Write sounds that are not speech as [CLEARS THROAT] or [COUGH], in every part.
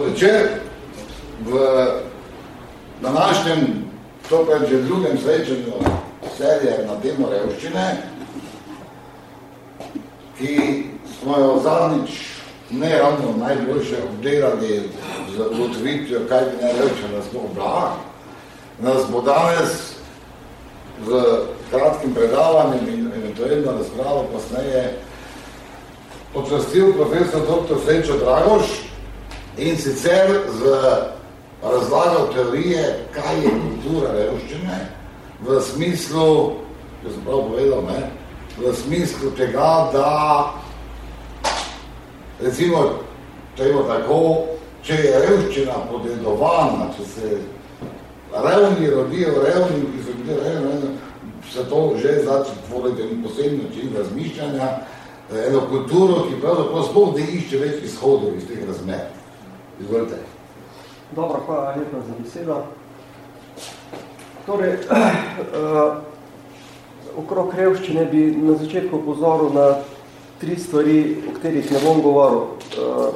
večer v današnjem, to pa že drugem srečanju serije na temo revščine, ki smo jo zadnjič ne ravno najboljše obdelali z ugotovitvijo, kaj bi ne revščina sploh bila, nas bo danes v kratkim predavanjem in eventualno razpravo kasneje počastil profesor dr. Srečo Dragoš, in sicer z razlagal teorije, kaj je kultura revščine, v smislu, če sem prav povedal, ne, v smislu tega, da recimo, temo tako, če je revščina podedovana, če se revni rodijo revni, ki so bili revni, se to že začne tvoriti en posebno način razmišljanja, eno kulturo, ki pravzaprav sploh ne išče več izhodov iz teh razmer. Izvolite. Dobro, hvala lepa za besedo. Torej, uh, [CLEARS THROAT] okrog revščine bi na začetku pozoril na tri stvari, o katerih ne bom govoril. Uh,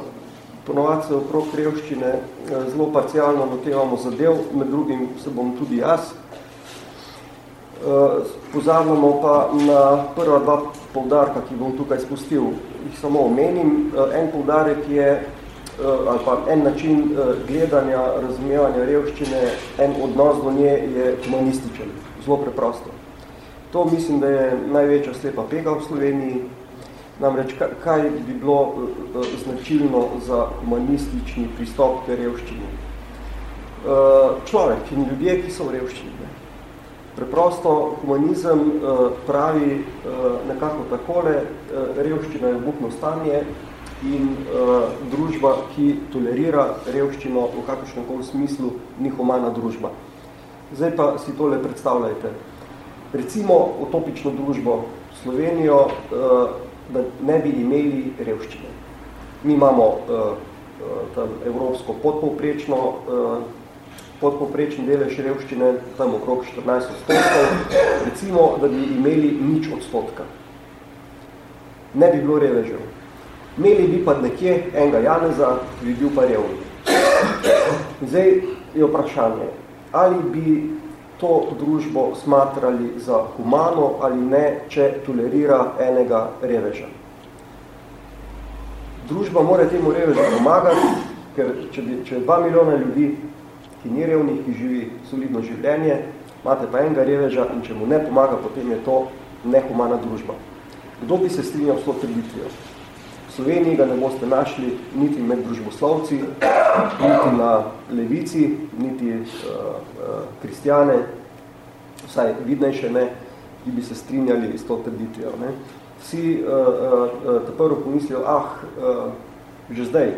ponovati se okrog revščine uh, zelo parcialno notevamo zadev, med drugim se bom tudi jaz. Uh, pozabljamo pa na prva dva poudarka, ki bom tukaj spustil. Jih samo omenim. Uh, en poudarek je Eh, ali pa en način eh, gledanja, razumevanja revščine, en odnos do nje je humanističen, zelo preprosto. To mislim, da je največja slepa pega v Sloveniji. Namreč, kaj bi bilo eh, značilno za humanistični pristop k revščini? Človek in ljudje, ki so v revščini. Preprosto humanizem pravi nekako takole, revščina je obupno stanje, in uh, družba, ki tolerira revščino v kakršnem koli smislu, ni humana družba. Zdaj pa si tole predstavljajte. Recimo utopično družbo Slovenijo, uh, da ne bi imeli revščine. Mi imamo uh, tam evropsko podpovprečno, uh, podpovprečni delež revščine, tam okrog 14 odstotkov, recimo, da bi imeli nič odstotka. Ne bi bilo revežev imeli bi pa nekje enega Janeza, ki bi bil pa revni. Zdaj je vprašanje, ali bi to družbo smatrali za humano ali ne, če tolerira enega reveža. Družba mora temu revežu pomagati, ker če, bi, če je dva milijona ljudi, ki ni revnih, ki živi solidno življenje, imate pa enega reveža in če mu ne pomaga, potem je to nehumana družba. Kdo bi se strinjal s to trditvijo? Sloveniji ga ne boste našli niti med družboslovci, niti na levici, niti uh, uh, kristjane, vsaj vidnejše ne, ki bi se strinjali s to trditvijo. Ne. Vsi uh, uh, uh, prvo pomislijo, ah, uh, že zdaj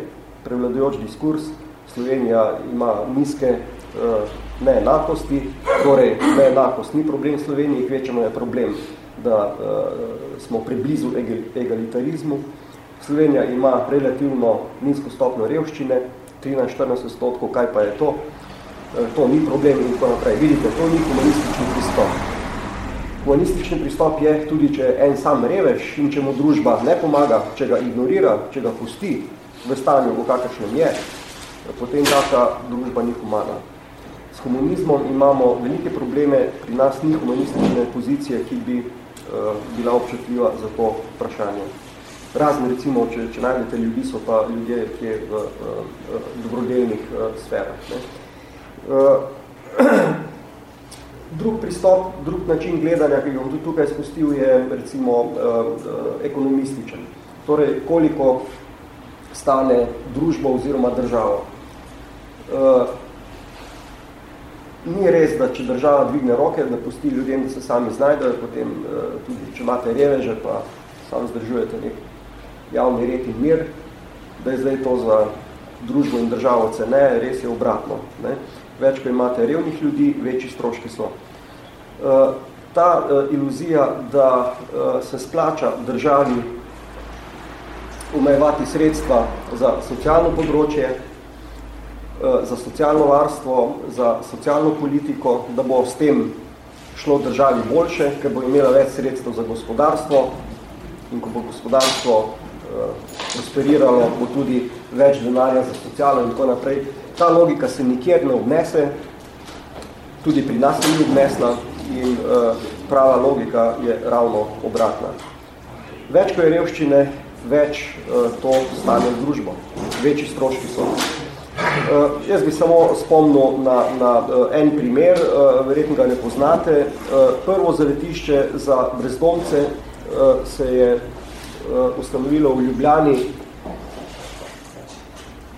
prevladujoč diskurs, Slovenija ima nizke uh, neenakosti, torej neenakost ni problem Sloveniji, kvečemo je problem, da uh, smo preblizu egalitarizmu, Slovenija ima relativno nizko stopno revščine, 13-14 stotkov, kaj pa je to? E, to ni problem in tako naprej. Vidite, to ni humanistični pristop. Humanistični pristop je tudi, če en sam reveš in če mu družba ne pomaga, če ga ignorira, če ga pusti v stanju, v kakršnem je, potem taka družba ni humana. S humanizmom imamo velike probleme, pri nas ni humanistične pozicije, ki bi uh, bila občutljiva za to vprašanje. Razni, recimo, če, če najdete ljudi, so pa ljudje, ki je v, v dobrodelnih uh, sferah. Ne. Uh, [CLEARS THROAT] drug pristop, drug način gledanja, ki ga bom tudi tukaj spustil, je recimo uh, uh, ekonomističen. Torej, koliko stane družba oziroma država. Uh, ni res, da če država dvigne roke, da pusti ljudem, da se sami znajdejo, potem uh, tudi, če imate reveže, pa sam zdržujete nek javni red in mir, da je zdaj to za družbo in državo cene, res je obratno. Ne? Več, ko imate revnih ljudi, večji stroški so. Uh, ta uh, iluzija, da uh, se splača državi omejevati sredstva za socialno področje, za socialno varstvo, za socialno politiko, da bo s tem šlo državi boljše, ker bo imela več sredstev za gospodarstvo in ko bo gospodarstvo prosperiralo, bo tudi več denarja za socialo in tako naprej. Ta logika se nikjer ne obnese, tudi pri nas ni obnesla in uh, prava logika je ravno obratna. Več ko je revščine, več uh, to stane v družbo. Večji stroški so. Uh, jaz bi samo spomnil na, na uh, en primer, uh, verjetno ga ne poznate. Uh, prvo zavetišče za brezdomce uh, se je ustanovilo v Ljubljani,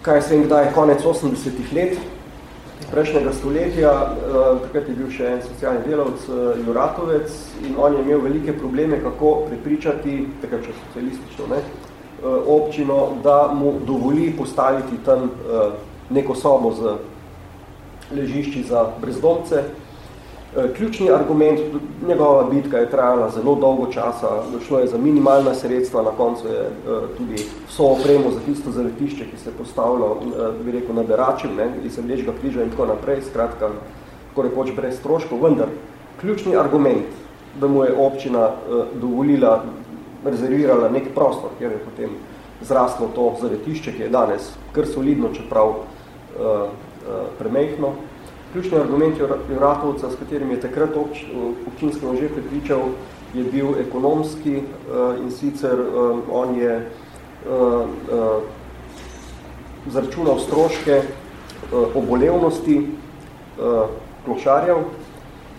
kaj se jim kdaj, konec 80-ih let prejšnjega stoletja, uh, takrat je bil še en socialni delavc, uh, Juratovec, in on je imel velike probleme, kako prepričati, takrat še socialistično, ne, občino, da mu dovoli postaviti tam neko sobo z ležišči za brezdomce, Eh, ključni argument, njegova bitka je trajala zelo dolgo časa, šlo je za minimalna sredstva, na koncu je eh, tudi vso opremo za tisto zavetišče, ki se je postavilo, eh, bi rekel, na beračem, ne, iz Rdečega križa in tako naprej, skratka, tako rekoč brez stroškov, vendar ključni argument, da mu je občina dovolila, rezervirala nek prostor, kjer je potem zraslo to zavetišče, ki je danes kar solidno, čeprav premehno, Ključni argument Juratovca, s katerim je takrat obč, občinski že pripričal, je bil ekonomski uh, in sicer um, on je uh, zračunal stroške obolevnosti klošarjev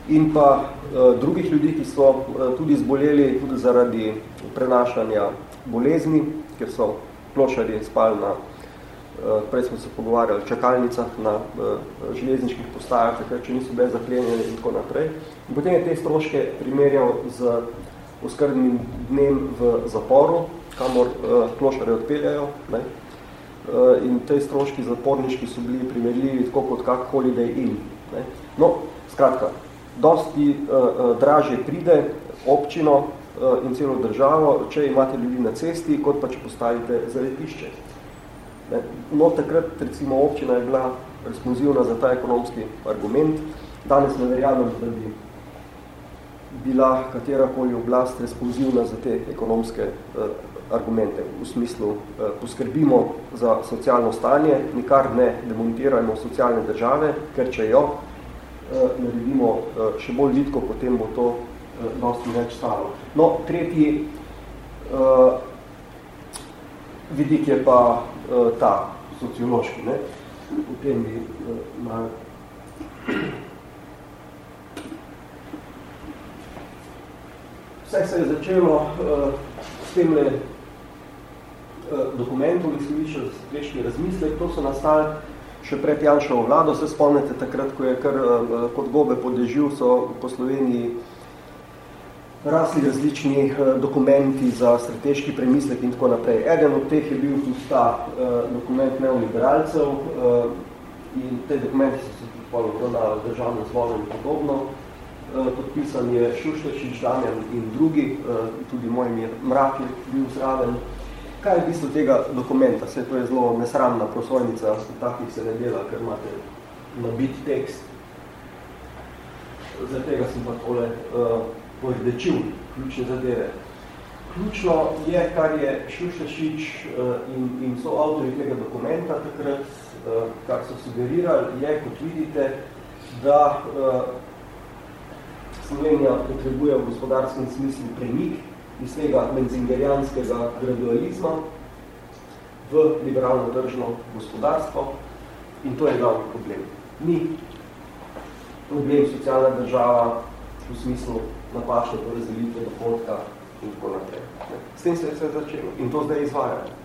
in pa drugih ljudi, ki so tudi zboleli zaradi prenašanja bolezni, ker so klošarji spali na Eh, prej smo se pogovarjali o čakalnicah na uh, železniških postajah, takrat, če niso bile zaplenjene in tako naprej. In potem je te stroške primerjal z oskrbnim dnem v zaporu, kamor uh, klošare odpeljajo. Ne? Uh, in te stroški zaporniški so bili primerljivi tako kot kak holiday in. Ne? No, skratka, dosti uh, uh, dražje pride občino uh, in celo državo, če imate ljudi na cesti, kot pa če postavite zaletišče. No, takrat recimo občina je bila responsivna za ta ekonomski argument. Danes ne verjamem, da bi bila katerakoli oblast responsivna za te ekonomske uh, argumente. V smislu, uh, poskrbimo za socialno stanje, nikar ne demontirajmo socialne države, ker če jo uh, naredimo uh, še bolj vidko, potem bo to uh, dosti več stalo. No, tretji uh, vidik je pa uh, ta sociološki. Ne? V tem bi uh, malo Vse se je začelo uh, s tem uh, dokumentom, ki so višli strateški razmislek, to so nastali še pred Janšovo vlado, se spomnite takrat, ko je kar uh, kot gobe podežil, so po Sloveniji rasli različni uh, dokumenti za strateški premislek in tako naprej. Eden od teh je bil tudi ta uh, dokument neoliberalcev uh, in te dokumenti so se tudi na državnem zvoru in podobno. Podpisan je Šuštečič, Damjan in drugi, tudi moj mir Mrak je bil zraven. Kaj je v bistvu tega dokumenta? Vse to je zelo nesramna prosojnica, takih se ne dela, ker imate nabit tekst. Zdaj tega sem pa tole uh, poredečil ključne zadeve. Ključno je, kar je Šuštešič uh, in, in so avtori tega dokumenta takrat, uh, kar so sugerirali, je, kot vidite, da uh, Slovenija potrebuje v gospodarskem smislu premik iz tega menzingerijanskega gradualizma v liberalno držno gospodarstvo in to je glavni problem. Ni problem socialna država v smislu napačne porazdelitve dohodka in tako naprej. S tem se je vse začelo in to zdaj izvajajo.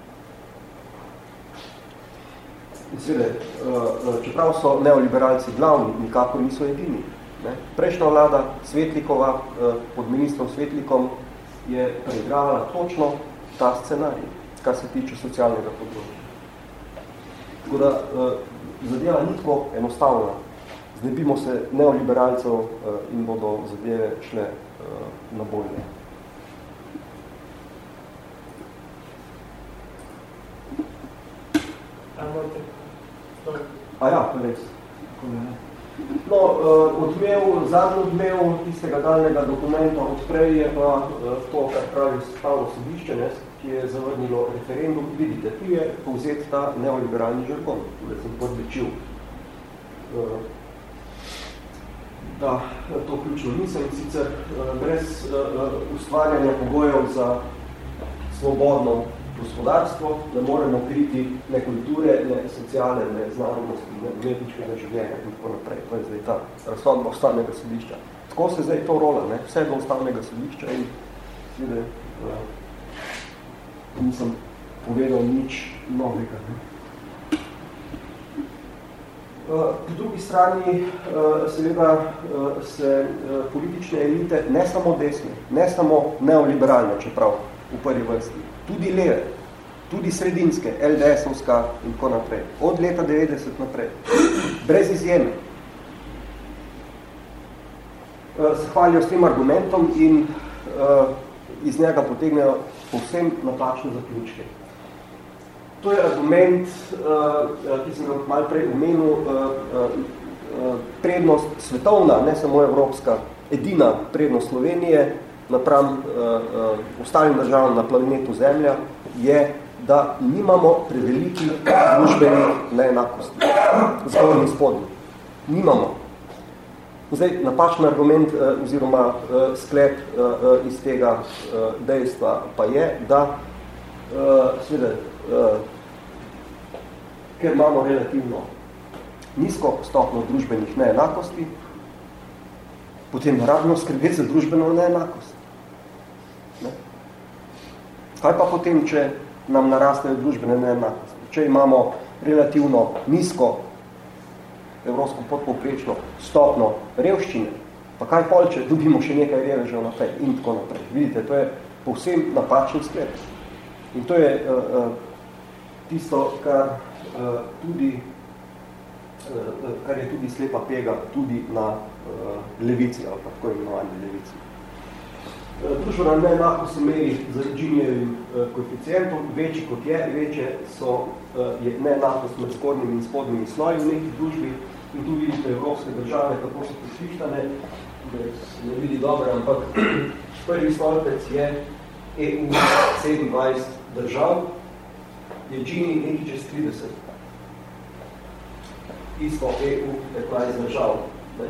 Svede, eh, eh, čeprav so neoliberalci glavni, nikako niso edini. Ne? Prejšnja vlada Svetlikova eh, pod ministrom Svetlikom je preigrala točno ta scenarij, kar se tiče socialnega področja. Tako da zadeva ni tako enostavna, znebimo se neoliberalcev uh, in bodo zadeve šle uh, na bolje. A ja, res. No, uh, odmev, zadnji odmev tistega daljnega dokumenta odprej je pa to, kar pravi stavno sodišče, ne, ki je zavrnilo referendum, vidite, tu je povzet ta neoliberalni žargon, tudi sem podvečil. Uh, da to ključno nisem, sicer uh, brez uh, ustvarjanja pogojev za svobodno gospodarstvo, ne moremo kriti ne kulture, ne sociale, ne znanosti, ne umetničkega življenja in tako naprej. To je zdaj ta razsodba ustavnega sodišča. Tako se zdaj to rola, ne? vse do ustavnega sodišča in svede, uh, nisem povedal nič novega. Ne? Uh, po drugi strani uh, seveda uh, se politične elite, ne samo desne, ne samo neoliberalne, čeprav v prvi vrsti, tudi leve, tudi sredinske, LDS-ovska in tako naprej, od leta 90 naprej, brez izjeme, se hvalijo s tem argumentom in iz njega potegnejo povsem napačne zaključke. To je argument, uh, ki sem ga malo prej omenil, uh, prednost svetovna, ne samo evropska, edina prednost Slovenije, napram ostalim državam na planetu Zemlja, je, da nimamo preveliki družbeni neenakosti. Zgornji in spodnji. Nimamo. Zdaj, napačen argument oziroma sklep iz tega dejstva pa je, da uh, ker imamo relativno nizko stopno družbenih neenakosti, potem naravno skrbeti za družbeno neenakost. Kaj pa potem, če nam narastejo družbene neenakosti? Če imamo relativno nizko evropsko podpovprečno stopno revščine, pa kaj pol, če dobimo še nekaj revežev naprej in tako naprej. Vidite, to je povsem napačen sklep. In to je uh, uh, tisto, kar, uh, tudi, uh, kar je tudi slepa pega tudi na uh, levici ali pa tako imenovani levici. Družbena neenako se meri z Ginievim eh, koeficientom, večji kot je, večje so, je neenakost med zgornjimi in spodnjimi sloji v neki družbi in tu vidite evropske države, kako so pošlištane, da se ne vidi dobro, ampak [CLEARS THROAT] prvi stolpec je EU 27 držav, je Gini nekaj čez 30. Isto EU 15 držav. Ne?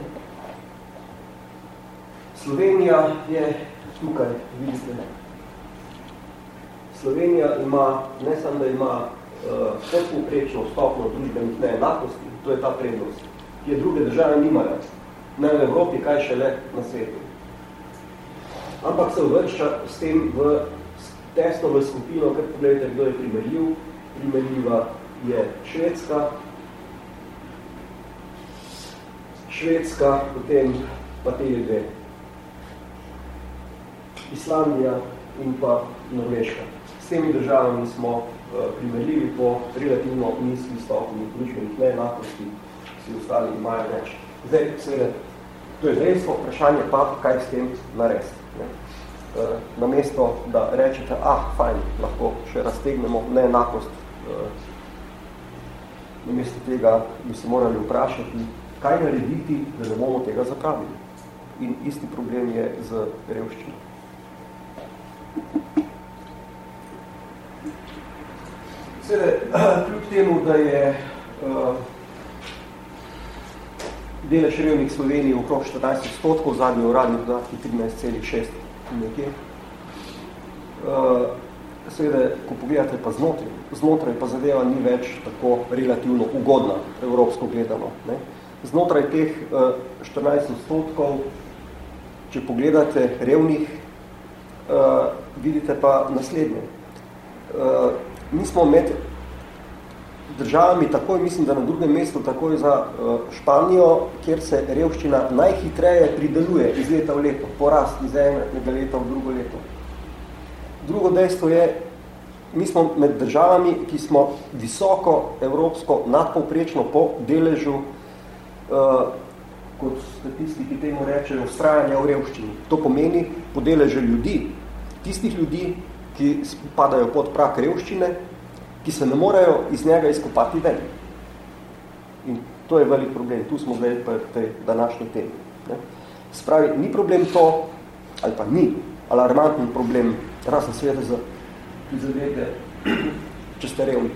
Slovenija je tukaj vidite. Slovenija ima, ne samo da ima uh, podpoprečno stopno družbenih neenakosti, to je ta prednost, ki je druge države nimajo, ne v Evropi, kaj še le na svetu. Ampak se uvršča s tem v tesno v skupino, ker pogledajte, kdo je primerljiv. Primerljiva je Švedska, Švedska, potem pa te dve Islandija in pa Norveška. S temi državami smo uh, primerljivi po relativno nizki stopni družbenih neenakosti, vsi ostali imajo več. Zdaj, seveda, to je dejstvo, vprašanje pa, kaj s tem narediti. Ne? Uh, namesto, da rečete, ah, fajn, lahko še raztegnemo neenakost, namesto tega bi se morali vprašati, kaj narediti, da ne bomo tega zapravili. In isti problem je z revščino. Sede, [CLEARS THROAT] kljub temu, da je uh, delež revnih Sloveniji okrog 14 odstotkov, zadnji uradni podatki 13,6 nekje. Uh, seveda, ko pogledate pa znotraj, znotraj pa zadeva ni več tako relativno ugodna, evropsko gledano. Ne? Znotraj teh uh, 14 odstotkov, če pogledate revnih, uh, vidite pa naslednje. Uh, mi smo med državami takoj, mislim, da na drugem mestu takoj za uh, Španijo, kjer se revščina najhitreje prideluje iz leta v leto, porast iz enega leta v drugo leto. Drugo dejstvo je, mi smo med državami, ki smo visoko evropsko nadpovprečno po deležu, uh, kot statistiki temu rečejo, ustrajanja v revščini. To pomeni po deležu ljudi, tistih ljudi, ki padajo pod prak revščine, ki se ne morejo iz njega izkopati ven. In to je velik problem. Tu smo zdaj pri tej današnji temi. Ne. Spravi, ni problem to, ali pa ni alarmantni problem, razen sveta z prizadete, če ste revni.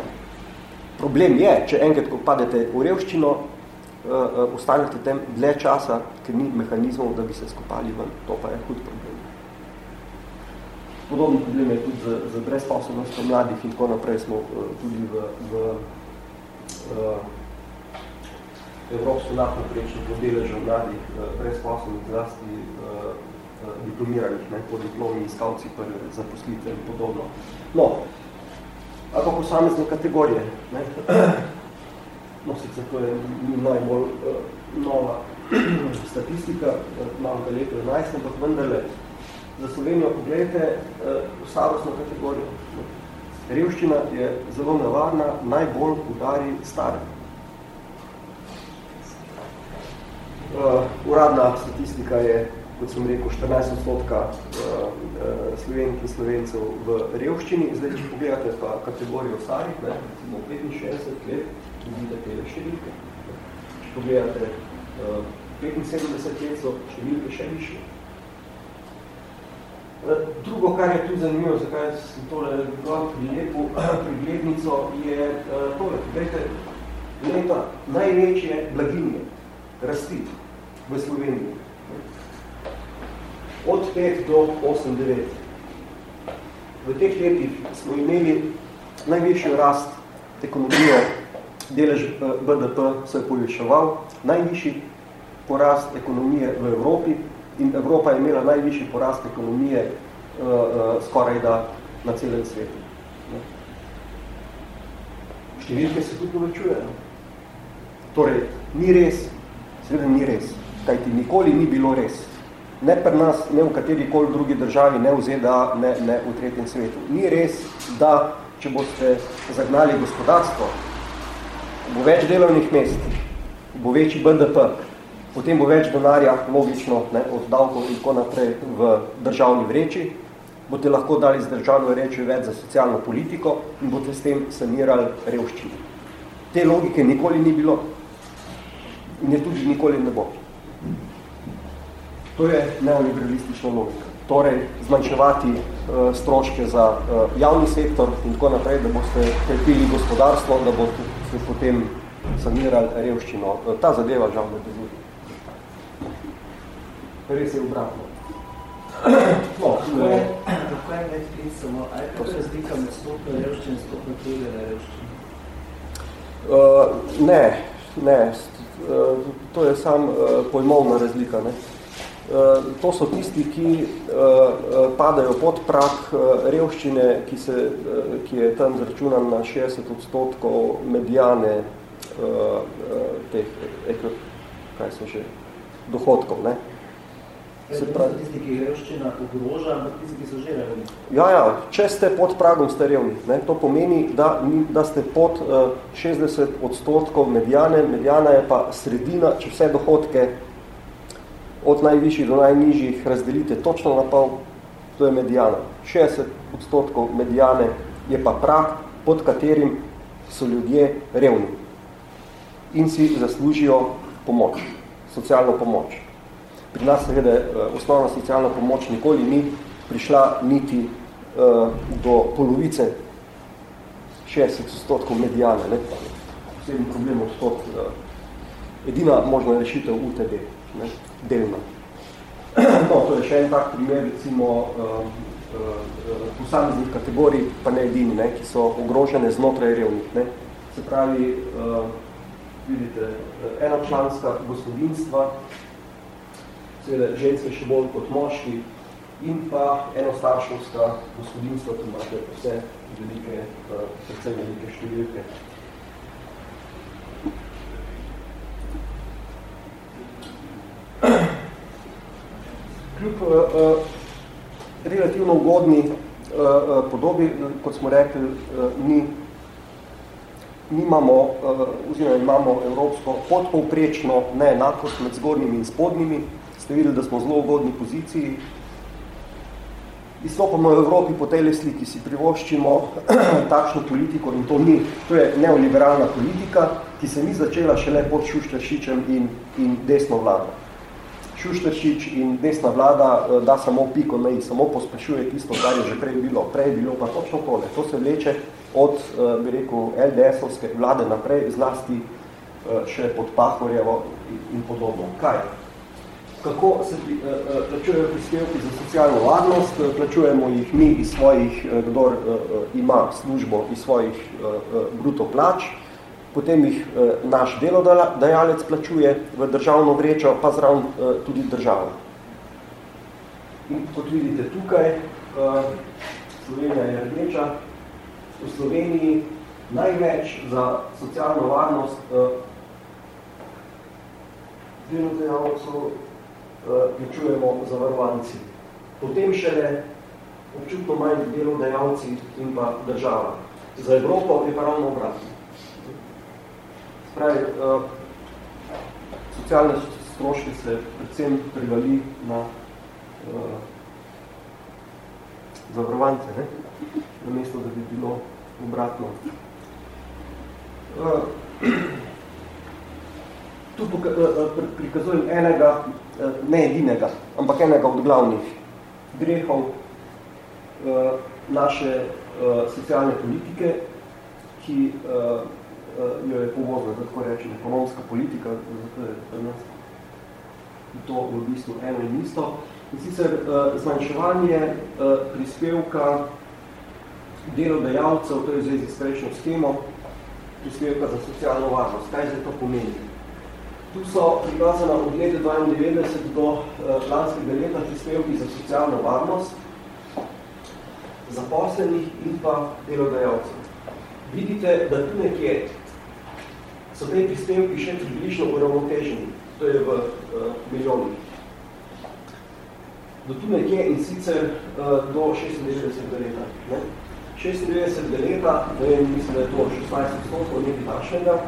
Problem je, če enkrat, ko padete v revščino, uh, ostanete tem dlje časa, ker ni mehanizmov, da bi se skopali ven. To pa je hud problem. Podobno problem je tudi z, z brezposobnostjo mladih in tako naprej smo uh, tudi v, v uh, Evropsko nadpoprečno podeležo mladih uh, brezposobnih zlasti uh, diplomiranih, ne, po diplomi iskalci zaposlitve in podobno. No, ali pa posamezne kategorije. Ne. [CLEARS THROAT] No, sicer to je najbolj uh, nova [CLEARS THROAT] statistika, malo ga leto 11, ampak vendarle, za Slovenijo pogledajte uh, starostno kategorijo. Revščina je zelo nevarna, najbolj udari stari. Uh, uradna statistika je kot sem rekel, 14 odstotka uh, uh, slovenk in slovencev v revščini. Zdaj, če pogledate pa kategorijo starih, ne, recimo 65 let, vidite tele številke. Če pogledate uh, 75 let, so številke še više. Drugo, kar je tu zanimivo, zakaj sem tole dal prilepu, [CLEARS THROAT] priglednico, je tole. Gledajte, leta največje blaginje rasti v Sloveniji od 5 do 8, 9. V teh letih smo imeli najvišjo rast ekonomije, delež eh, BDP se je povečeval, najvišji porast ekonomije v Evropi in Evropa je imela najvišji porast ekonomije uh, uh, skoraj da na celem svetu. Številke se tudi povečujejo. Torej, ni res, seveda ni res, kajti nikoli ni bilo res ne pri nas, ne v kateri koli drugi državi, ne v ZDA, ne, ne v tretjem svetu. Ni res, da če boste zagnali gospodarstvo, bo več delovnih mest, bo večji BDP, potem bo več donarja, logično, ne, od davkov in tako naprej v državni vreči, boste lahko dali z državno reči več za socialno politiko in boste s tem sanirali revščino. Te logike nikoli ni bilo in je tudi nikoli ne bo. To je neoliberalistična logika. Torej, zmanjševati uh, stroške za uh, javni sektor in tako naprej, da boste krepili gospodarstvo, da boste se potem sanirali revščino. Uh, ta zadeva žal ne deluje. Res je obratno. [CLEARS THROAT] No, kako je, med pisamo? Ali je razlika med stopno revščine in stopno tvegane revščine? Uh, ne, ne. Uh, to je sam uh, pojmovna razlika. Ne. Uh, to so tisti, ki eh, eh, padajo pod prak revščine, ki, se, ki je tam zračunan na 60 odstotkov medijane teh, kaj so še, dohodkov. Ne? Se pravi, tisti, ki revščina ogroža, ampak tisti, ki so že revni. Ja, ja, če ste pod pragom, ste revni. Ne? To pomeni, da, da ste pod uh, 60 odstotkov medijane. Medijana je pa sredina, če vse dohodke od najvišjih do najnižjih razdelite točno na pol, to je medijana. 60 odstotkov medijane je pa prak, pod katerim so ljudje revni in si zaslužijo pomoč, socialno pomoč. Pri nas seveda eh, osnovna socialna pomoč nikoli ni prišla niti uh, do polovice 60 odstotkov medijane. Ne? Posebno problem odstot. Uh, edina možna rešitev UTD. Ne? Delno. [CLEARS THROAT] No, to je še en tak primer, recimo, uh, uh, posameznih kategorij, pa ne edini, ne, ki so ogrožene znotraj revnih. Ne. Se pravi, uh, vidite, enočlanska gospodinstva, seveda ženske še bolj kot moški, in pa enostaršovska gospodinstva, ki imate vse velike, uh, predvsem velike številke. Kljub uh, relativno ugodni uh, podobi, kot smo rekli, uh, ni, nimamo, uh, oziroma imamo evropsko podpovprečno neenakost med zgornjimi in spodnjimi. Ste videli, da smo zelo ugodni poziciji. Izstopamo v Evropi po tej sliki, si privoščimo [CLEARS THROAT] takšno politiko in to ni, to je neoliberalna politika, ki se ni začela šele pod Šuštrašičem in, in desno vlado. Šušteršič in desna vlada da samo piko na i, samo pospešuje tisto, kar je že prej bilo. Prej je bilo pa točno tole. To se vleče od, bi rekel, LDS-ovske vlade naprej, zlasti še pod Pahorjevo in podobno. Kaj? kako se plačujejo prispevki za socialno varnost, plačujemo jih mi iz svojih, kdor ima službo iz svojih bruto plač, potem jih uh, naš delodajalec plačuje v državno vrečo, pa zraven uh, tudi država. In kot vidite tukaj, uh, Slovenija je rdeča, v Sloveniji največ za socialno varnost delodajalcev plačujemo zavarovanci. Potem šele občutno manj delodajalci in pa država. Za Evropo je pa ravno obratno. Spravi, uh, socialne stroške se predvsem privali na uh, zavarovance, ne? na mesto, da bi bilo obratno. Uh, [CLEARS THROAT] tu prikazujem enega ne edinega, ampak enega od glavnih grehov eh, naše socialne politike, ki jo je povozila, tako rečem, ekonomska politika, zato je to v bistvu eno in isto. In sicer zmanjševanje prispevka delodajalcev, to je v zvezi s prejšnjo schemo, prispevka za socialno varnost. Kaj zdaj to pomeni? Tu so prikazana od leta 92 do lanskega leta prispevki za socialno varnost, zaposlenih in pa delodajalcev. Vidite, da tu nekje so te prispevki še približno uravnoteženi, to je v uh, milijonih. Do tu nekje in sicer uh, do 96 leta. Ne? 96 leta, da je, mislim, da je to 16 stotko nekaj takšnega,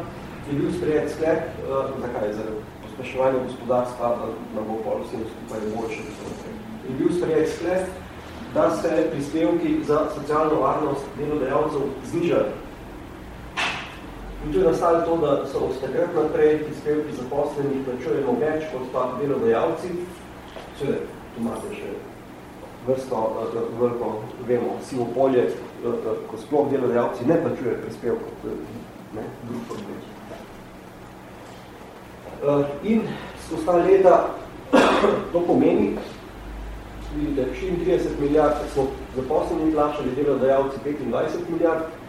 je bil sprejet sklep, uh, zakaj, za pospeševanje gospodarstva, da na bo pol vsem skupaj boljše. Je bil sprejet sklep, da se prispevki za socialno varnost delodajalcev znižajo. In tu je nastalo to, da so od takrat naprej prispevki zaposlenih plačujemo več kot pa delodajalci. Seveda, tu imate še vrsto, uh, veliko, vemo, sivo polje, uh, ko sploh delodajalci ne plačujejo prispevkov, ne, drug problem. Eh, in skozi ta leta [CLEARS THROAT] to pomeni, vidite, 34 milijard smo zaposleni plačali, delodajalci 25 milijard.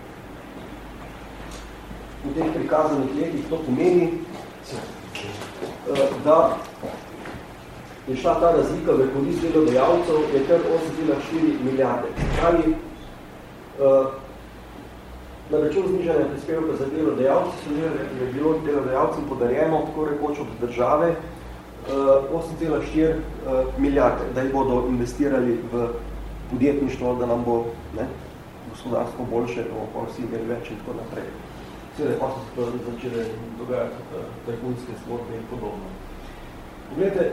V teh prikazanih letih to pomeni, eh, da je šla ta razlika v korist delodajalcev, je kar 8,4 milijarde. Pravi, eh, Na račun znižanja prispevka za delodajalce so je bilo delodajalcem podarjeno tako rekoč od države 8,4 eh, milijarde, da jih bodo investirali v podjetništvo, da nam bo ne, gospodarstvo boljše, da bomo vsi imeli več in tako naprej. Seveda pa so se začeli dogajati tajkunske zgodbe in podobno. Poglejte,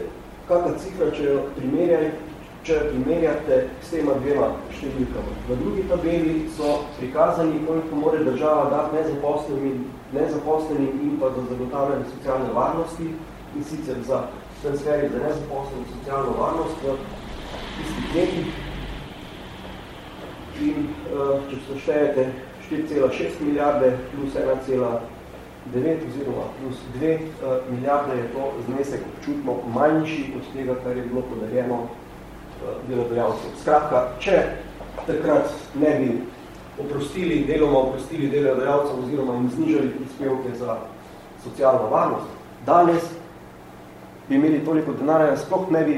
kakva cifra, če jo primerjaj, če primerjate s tema dvema številkama. V drugi tabeli so prikazani, koliko more država dati nezaposlenim, nezaposlenim in pa za zagotavljanje socialne varnosti in sicer za transferi za nezaposlenim socialno varnost v tistih letih. In uh, če se štejete 4,6 milijarde plus 1,9 oziroma plus 2 uh, eh, milijarde je to znesek občutno manjši od tega, kar je bilo podarjeno delodajalcev. Skratka, če takrat ne bi oprostili, deloma oprostili delodajalcev oziroma jim znižali prispevke za socialno varnost, danes bi imeli toliko denarja, sploh ne bi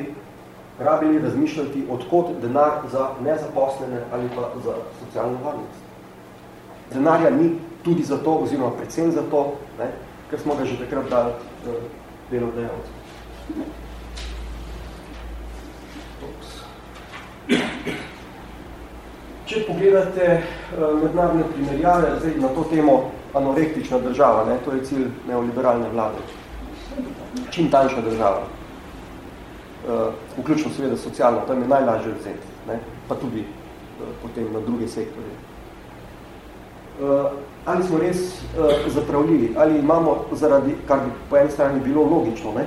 rabili razmišljati, odkot denar za nezaposlene ali pa za socialno varnost. Denarja ni tudi za to, oziroma predvsem za to, ne, ker smo ga že takrat dali uh, delodajalcev. Če pogledate uh, mednarodne primerjave, zdaj na to temo anorektična država, ne, to je cilj neoliberalne vlade. Čim tanjša država, uh, vključno seveda socialno, tam je najlažje vzeti, ne, pa tudi potem na druge sektorje. Uh, ali smo res uh, zapravljili, ali imamo zaradi, kar bi po eni strani bilo logično, ne,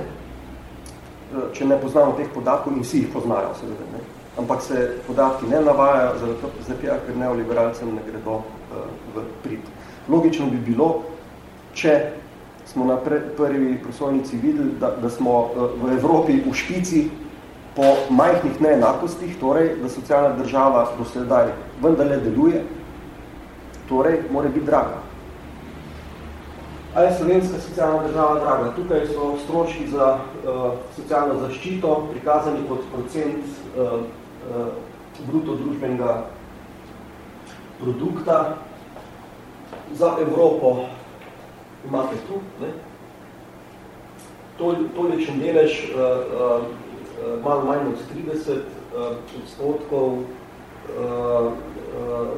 če ne poznamo teh podatkov in vsi jih poznajo, seveda, ne? ampak se podatki ne navajajo, zato, ker neoliberalcem ne gredo v prid. Logično bi bilo, če smo na prvi prosojnici videli, da, da smo v Evropi v špici po majhnih neenakostih, torej, da socialna država do sedaj vendarle deluje, torej, mora biti draga. Ali je slovenska socialna država draga? Tukaj so stroški za uh, socialno zaščito prikazani kot procent uh, uh, bruto družbenega produkta. Za Evropo imate tu, ne? tolikšen delež, uh, uh, malo manj od 30 uh, odstotkov uh, uh,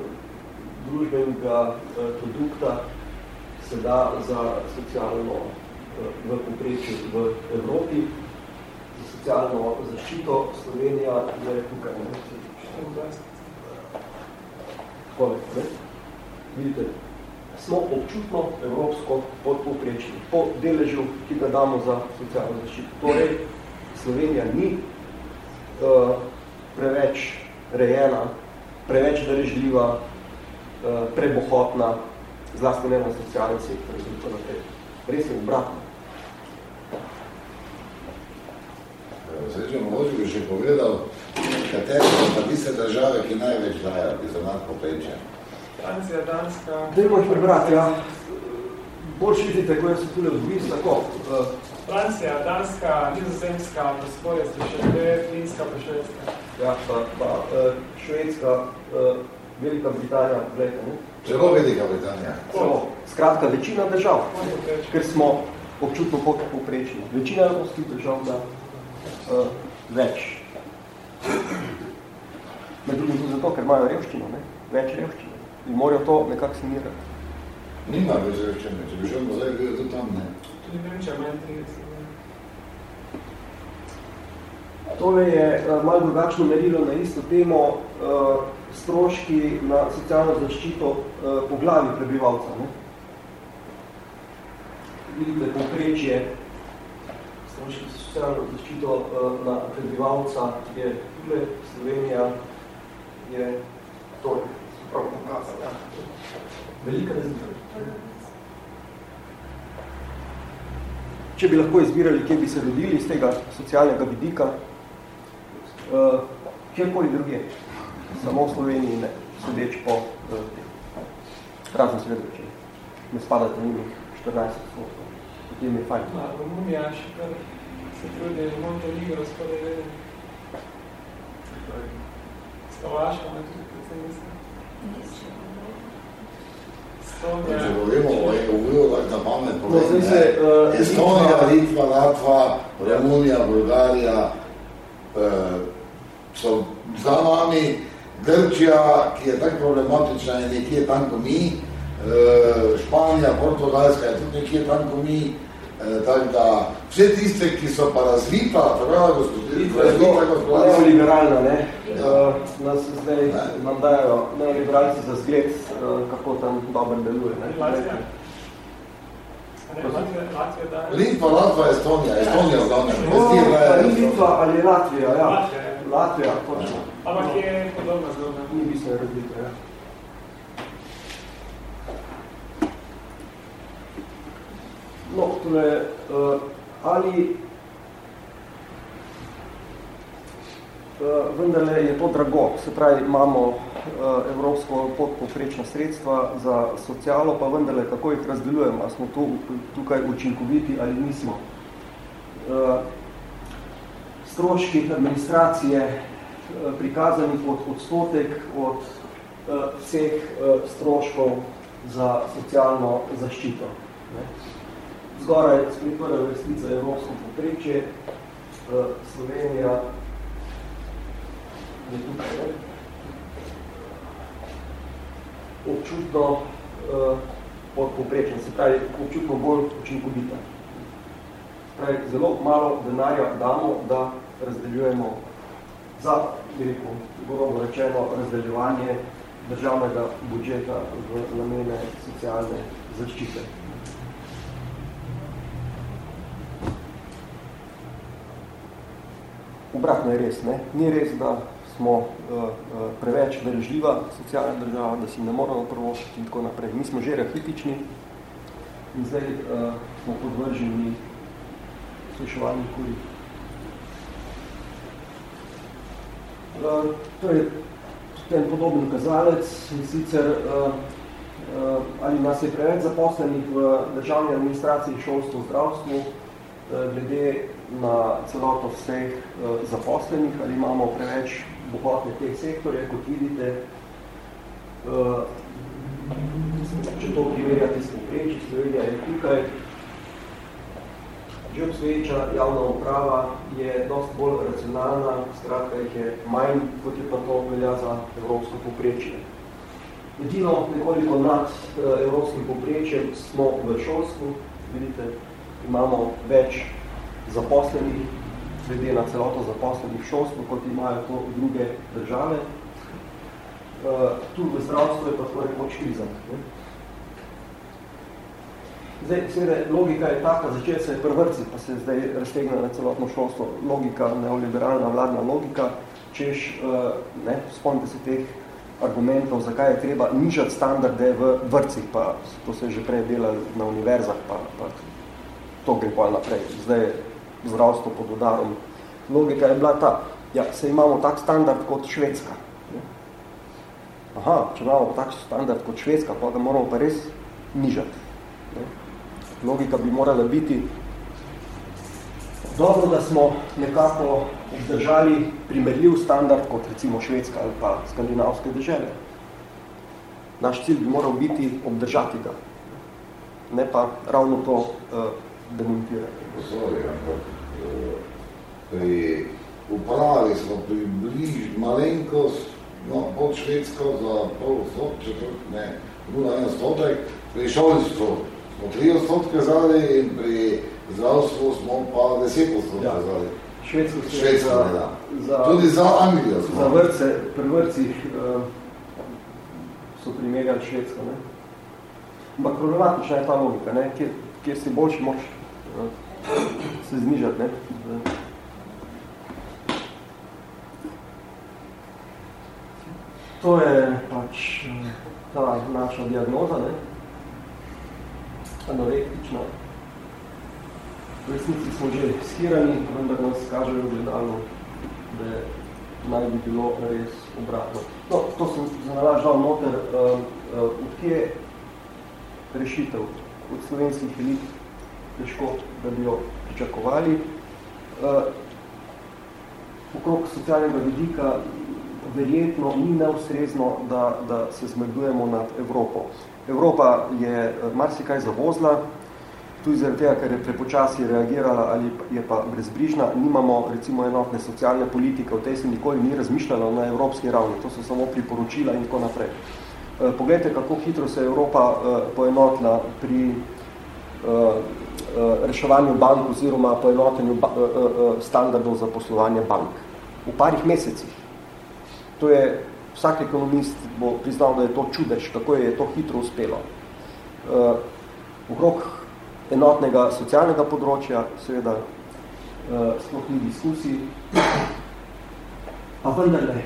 družbenega uh, produkta se da za socialno eh, v poprečju v Evropi, za socialno zaščito Slovenija je tukaj. Ne? Takole, ne? Vidite, smo občutno evropsko podpoprečni po deležu, ki ga damo za socialno zaščito. Torej, Slovenija ni uh, preveč rejena, preveč darežljiva, uh, prebohotna, zlasti ne na socialnem sektorju in tako naprej. Res je obratno. Zdaj, če mogoče bi še povedal, katere so pa tiste države, ki največ dajo, ki so nad poprečje. Francija, Danska... Dajmo jih prebrati, ja. Bolj vidite, ko so tule odvis, tako. Francija, Danska, Nizozemska, Prosporje, Svišete, Finska, pa Švedska. Ja, pa, pa Švedska, Velika Britanija, gledajte, ne? Zelo Velika Britanija. Zelo. Skratka, večina držav, ker smo občutno poprečni. Večina evropskih držav da uh, več. Med drugim tudi zato, ker imajo revščino, ne? več revščine. In morajo to nekako sanirati. Nima več revščine, če bi šel mozaj, bi tudi tam, ne? Tudi Nemčija, meni 30. Tole je uh, malo drugačno merilo na isto temo. Uh, stroški na socialno zaščito eh, po glavi prebivalca. Ne? Vidite, poprečje stroški za socialno zaščito eh, na prebivalca je tukaj, Slovenija je to, prav pokazal. Ja. Velika razlika. Če bi lahko izbirali, kje bi se rodili iz tega socialnega vidika, uh, kjerkoli druge samo v Sloveniji ne, sodeč po uh, razen sredoče. Ne spadate njimi 14 odstotkov. Potem je fajn. Na, Romunija še kar se trudi, je Montenegro skoraj vede. Slovaška me tudi predvsem mislim. Če govorimo o EU, na pamet No, povem, se, uh, Estonija, Litva- Latva, Romunija, Bulgarija eh, so za nami, Grčija, ki je tako problematična, je nekje tam, ko mi, eh, Španija, Portugalska je tudi nekje tam, ko mi, eh, tako da vse tiste, ki so pa razvita, Litva je zelo razvita gospodarstva, neoliberalna, ne? Ja. Uh, nas zdaj Ne. nam dajo neoliberalci za zgled, uh, kako tam dobro deluje. Ne? Latvija. Ne, Latvija, Latvija daje. Litva, Latva, Estonija, Estonija v glavnem. No, Estonija pa je- ni Litva ali je Latvija, ja. Latvija, ja. Latvija, točno. Ampak je podobna zgodba. Ni bistveno razlika, ja. No, tole, uh, ali uh, vendarle je to drago, se pravi, imamo uh, evropsko podpoprečna sredstva za socialo, pa vendarle, kako jih razdeljujemo, ali smo tu, tukaj učinkoviti ali nismo. Uh, stroški administracije uh, prikazani kot odstotek od uh, vseh uh, stroškov za socialno zaščito. Zgoraj spet prva vrstica evropsko poprečje, uh, Slovenija je tukaj ne. občutno pod poprečjem, se pravi občutno bolj učinkovita. Pravi, zelo malo denarja damo, da razdeljujemo za, bi rekel, grobo rečeno, razdeljevanje državnega budžeta v namene socialne zaščite. obratno je res. Ne? Ni res, da smo uh, preveč veržljiva socialna država, da si ne moramo prvošiti in tako naprej. Mi smo že rahitični in zdaj uh, smo podvrženi sliševalni kuri. Uh, to je en podoben kazalec in sicer uh, uh, ali nas je preveč zaposlenih v državni administraciji, šolstvu, zdravstvu, glede na celoto vseh zaposlenih, ali imamo preveč bohotne teh sektorje, kot vidite, če to primerjate s popreči, Slovenija je tukaj, že obstoječa javna uprava je dosti bolj racionalna, skratka jih je manj, kot je pa to velja za evropsko poprečje. Edino nekoliko nad uh, evropskim poprečjem smo v šolstvu, vidite, imamo več zaposlenih, glede na celoto zaposlenih šolstvu, kot imajo to druge države. Uh, tu v zdravstvu je pa tako rekoč kriza. Zdaj, seveda, logika je taka, začel se je prvrci, pa se zdaj raztegne na celotno šolstvo. Logika, neoliberalna vladna logika, češ, uh, ne, spomnite se teh argumentov, zakaj je treba nižati standarde v vrcih, pa to se je že prej delali na univerzah, pa, pa to gre pa naprej. Zdaj je zdravstvo pod udarom. Logika je bila ta, ja, se imamo tak standard kot Švedska. Aha, če imamo tak standard kot Švedska, pa ga moramo pa res nižati. Ne? Logika bi morala biti dobro, da smo nekako obdržali primerljiv standard kot recimo Švedska ali pa skandinavske države. Naš cilj bi moral biti obdržati ga, ne pa ravno to uh, demontirati. Sorry, ampak uh, pri upravi smo približ malenkost no, pod Švedsko za pol stop, četrt, ne, 0,1 stotek, pri šolstvu smo 3 odstotke zali in pri zdravstvu smo pa 10 odstotke ja. zali. Švedsko Švedsko, za, da. za, Tudi za Anglijo smo. za vrce, pri vrcih uh, so primerjali Švedsko. Ne? Ampak problematična je ta logika, ne? Kjer, kjer si boljši moč uh, se znižati. Ne? To je pač uh, ta naša diagnoza. Ne? Anorektično. V resnici smo že skirani, vendar nas kažejo gledalo, da naj bi bilo res obratno. No, to sem zanalaž dal noter, uh, uh, odkje rešitev od slovenskih elit težko, da bi jo pričakovali. Uh, okrog socialnega vidika verjetno ni neustrezno, da, da se zmedujemo nad Evropo. Evropa je eh, marsikaj zavozla, tudi zaradi tega, ker je prepočasi reagirala ali je pa brezbrižna, nimamo recimo enotne socialne politike, v tej se nikoli ni razmišljala na evropski ravni, to so samo priporočila in tako naprej. Eh, poglejte, kako hitro se je Evropa eh, poenotila pri reševanju bank oziroma poenotenju standardov za poslovanje bank. V parih mesecih. To je vsak ekonomist bo priznal, da je to čudež, kako je to hitro uspelo. Uh, okrog enotnega socialnega področja, seveda, uh, sploh ni diskusij, pa vendarle,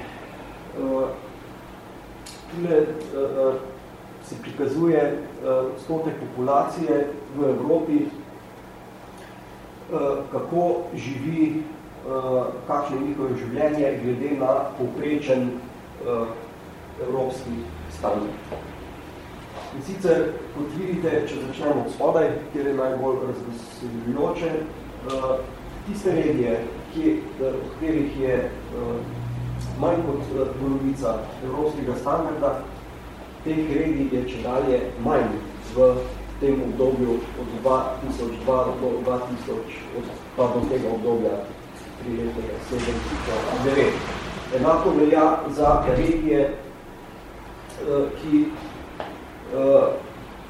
uh, tule uh, se prikazuje uh, stotek populacije v Evropi, uh, kako živi, uh, kakšno je njihovo življenje, glede na povprečen uh, evropski standard. In sicer, kot vidite, če začnemo od spodaj, kjer je najbolj razveseljujoče, uh, tiste regije, ki, uh, od katerih je uh, manj kot polovica evropskega standarda, teh regij je če dalje manj v tem obdobju od 2002 do 2000, od, pa do tega obdobja pri letega 7 Enako velja za regije, eh, ki eh,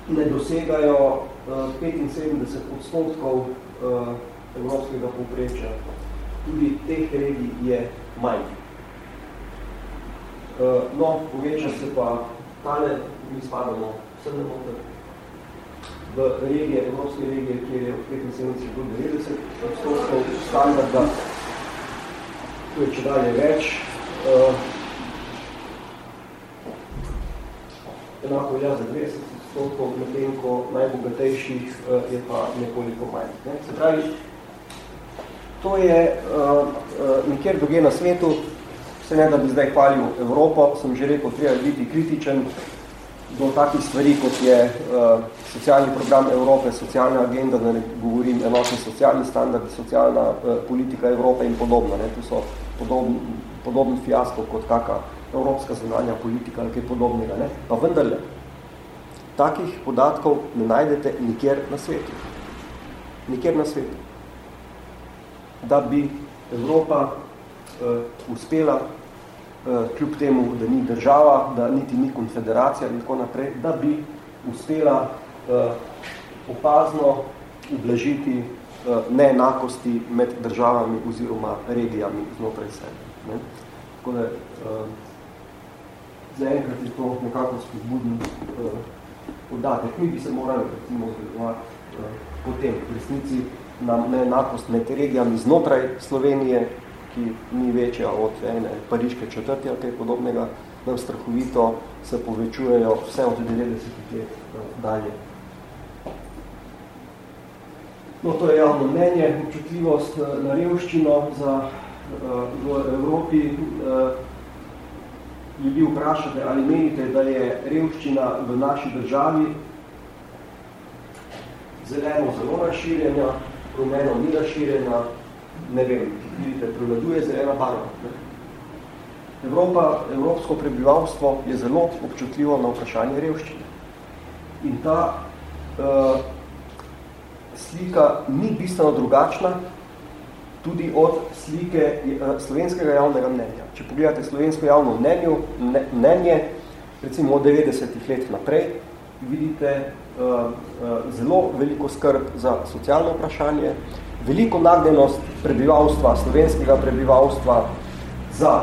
ne dosegajo 75 eh, odstotkov evropskega povprečja. Tudi teh regij je manj. No, poveča se pa tale, mi spadamo vse noter, v regije, evropske regije, kjer je od 75 do 90 odstotkov standarda tu je če dalje več. Uh, enako velja za 20 odstotkov, medtem ko najbogatejših uh, je pa nekoliko manj. Ne? Se pravi, to je uh, uh, nikjer druge na svetu, se ne da bi zdaj hvalil Evropo, sem že rekel, treba biti kritičen do takih stvari, kot je uh, socialni program Evrope, socialna agenda, da ne govorim enotni socialni standard, socialna uh, politika Evrope in podobno. Ne? Tu so podobni, podobni fiasko kot kaka evropska zunanja politika ali kaj podobnega. Ne? Pa vendarle, takih podatkov ne najdete nikjer na svetu. Nikjer na svetu. Da bi Evropa uh, uspela, uh, kljub temu, da ni država, da niti ni konfederacija in tako naprej, da bi uspela uh, opazno ublažiti uh, neenakosti med državami oziroma regijami znotraj sebe. Ne? Tako da, uh, zaenkrat je to nekako spodbudni uh, podatek. Mi bi se morali recimo zgledovati uh, potem v resnici na neenakost med regijami znotraj Slovenije, ki ni večja od ene pariške četrti ali kaj podobnega, nam strahovito se povečujejo vse od 90 let uh, dalje. No, to je javno mnenje, občutljivost na revščino za, uh, v Evropi. Uh, ljudi vprašate, ali menite, da je revščina v naši državi zeleno zelo razširjena, rumeno ni razširjena, ne vem, vidite, prevladuje zelena barva. Evropa, evropsko prebivalstvo je zelo občutljivo na vprašanje revščine. In ta uh, slika ni bistveno drugačna tudi od slike eh, slovenskega javnega mnenja. Če pogledate slovensko javno mnenju, mnenje, recimo od 90 let naprej, vidite uh, uh, zelo veliko skrb za socialno vprašanje, veliko nagnjenost prebivalstva, slovenskega prebivalstva za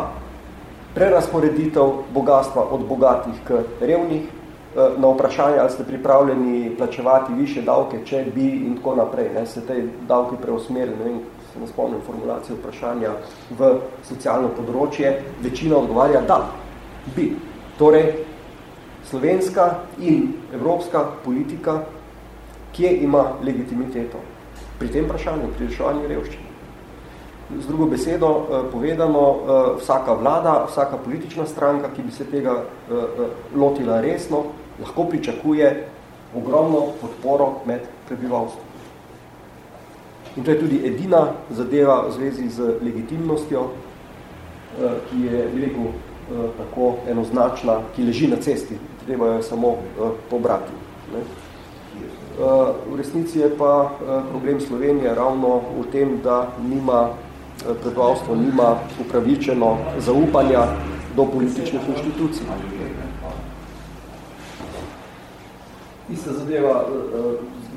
prerasporeditev bogatstva od bogatih k revnih, na vprašanje, ali ste pripravljeni plačevati više davke, če bi in tako naprej, ne, se te davke preusmerili, ne vem, se ne spomnim formulacijo vprašanja, v socialno področje, večina odgovarja, da bi. Torej, slovenska in evropska politika, kje ima legitimiteto pri tem vprašanju, pri reševanju revščine. Z drugo besedo eh, povedano, eh, vsaka vlada, vsaka politična stranka, ki bi se tega eh, lotila resno, lahko pričakuje ogromno podporo med prebivalstvom. In to je tudi edina zadeva v zvezi z legitimnostjo, eh, ki je veliko eh, tako enoznačna, ki leži na cesti, treba jo samo eh, pobrati. V resnici je pa problem Slovenije ravno v tem, da nima, predvalstvo nima upravičeno zaupanja do političnih inštitucij. Ista zadeva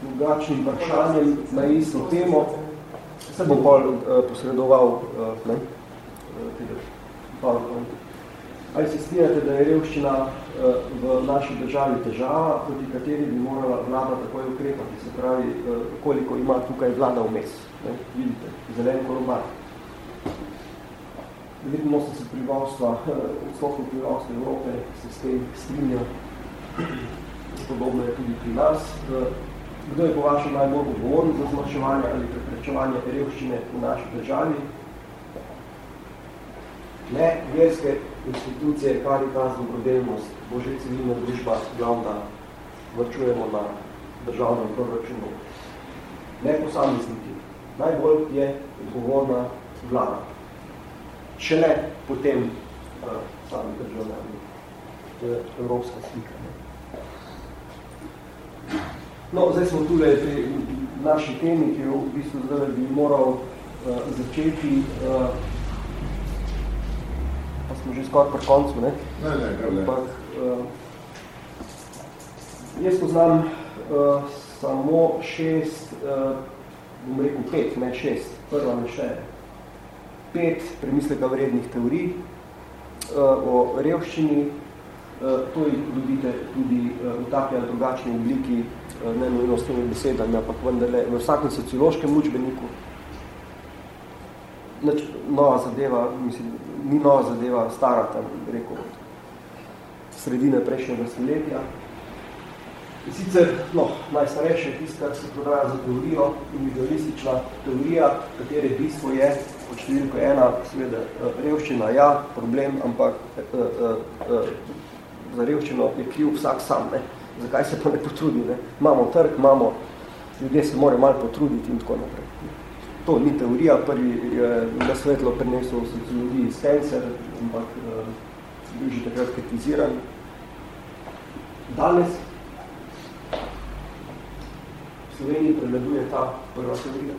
drugačnim vprašanjem na isto temo. Se bom pol uh, posredoval uh, ne. Ali se stijate, da je revščina v naši državi težava, proti kateri bi morala vlada takoj ukrepati, se pravi, koliko ima tukaj vlada vmes. Ne? Vidite, zelen kolobar. 89 prebivalstva, odstotno prebivalstva Evrope se s tem strinja. Podobno je tudi pri nas. Kdo je po vašem najbolj odgovoren za zmanjševanje ali preprečevanje revščine v naši državi? Ne, verske institucije, karitas, dobrodelnost, bože civilna družba, glavna, vrčujemo na državnem proračunu. Ne posamezniki. Najbolj je odgovorna vlada. Šele potem uh, sami državljani. To je evropska slika. Ne? No, zdaj smo tukaj pri naši temi, ki v bistvu zdaj bi moral uh, začeti, uh, pa smo že skoraj pri koncu, ne? Ne, ne, ne. Ampak, uh, jaz poznam uh, samo šest, uh, bom rekel pet, ne šest, prva ne še, pet premisleka vrednih teorij uh, o revščini, to jih dobite tudi uh, v takej ali drugačni obliki ne nujno s temi besedami, ampak vendarle v vsakem sociološkem učbeniku. nač, nova zadeva, mislim, ni nova zadeva, stara tam, rekel, sredine prejšnjega stoletja. In sicer, no, najstarejše je tisto, kar se prodaja za teorijo, individualistična teorija, katere bistvo je, pod številko ena, seveda, eh, revščina, ja, problem, ampak eh, eh, eh, za revščino je kriv vsak sam, ne? zakaj se pa ne potrudi, ne? imamo trg, imamo, ljudje se morajo malo potruditi in tako naprej. To ni teorija, prvi je na svetlo prinesel sociologiji Spencer, ampak eh, bil že takrat kritiziran. Danes v Sloveniji prevladuje ta prva teorija.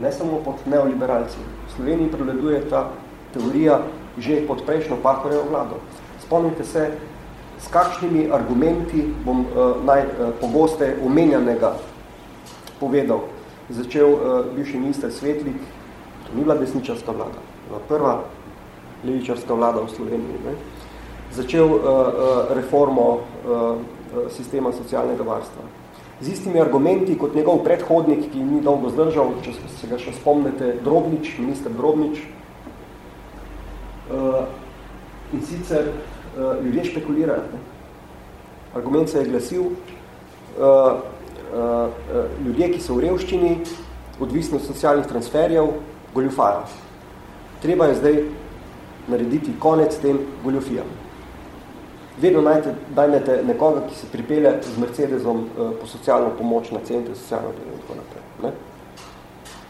Ne samo pod neoliberalci. V Sloveniji prevladuje ta teorija že pod prejšnjo Pahorjevo vlado. Spomnite se, s kakšnimi argumenti bom uh, najpogoste uh, omenjanega povedal. Začel uh, bivši minister Svetlik, to ni bila desničarska vlada, bila prva levičarska vlada v Sloveniji. Ne? Začel uh, reformo uh, sistema socialnega varstva z istimi argumenti kot njegov predhodnik, ki ni dolgo zdržal, če se ga še spomnite, Drobnič, minister Drobnič. Uh, in sicer uh, ljudje špekulirajo. Ne? Argument se je glasil, uh, uh, uh, ljudje, ki so v revščini, odvisno od socialnih transferjev, goljufajo. Treba je zdaj narediti konec tem goljufijam vedno najte, dajmete nekoga, ki se pripelje z Mercedesom uh, po socialno pomoč na centre, socialno delo in tako naprej. Ne?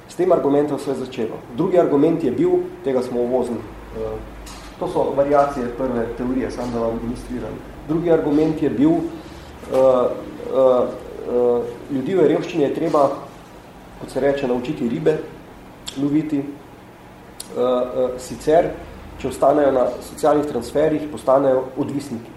S tem argumentom se je začelo. Drugi argument je bil, tega smo uvozili, uh, to so variacije prve teorije, sam da vam ilustriram. Drugi argument je bil, uh, uh, uh, ljudi v revščini je treba, kot se reče, naučiti ribe, loviti, uh, uh, sicer, če ostanejo na socialnih transferih, postanejo odvisniki.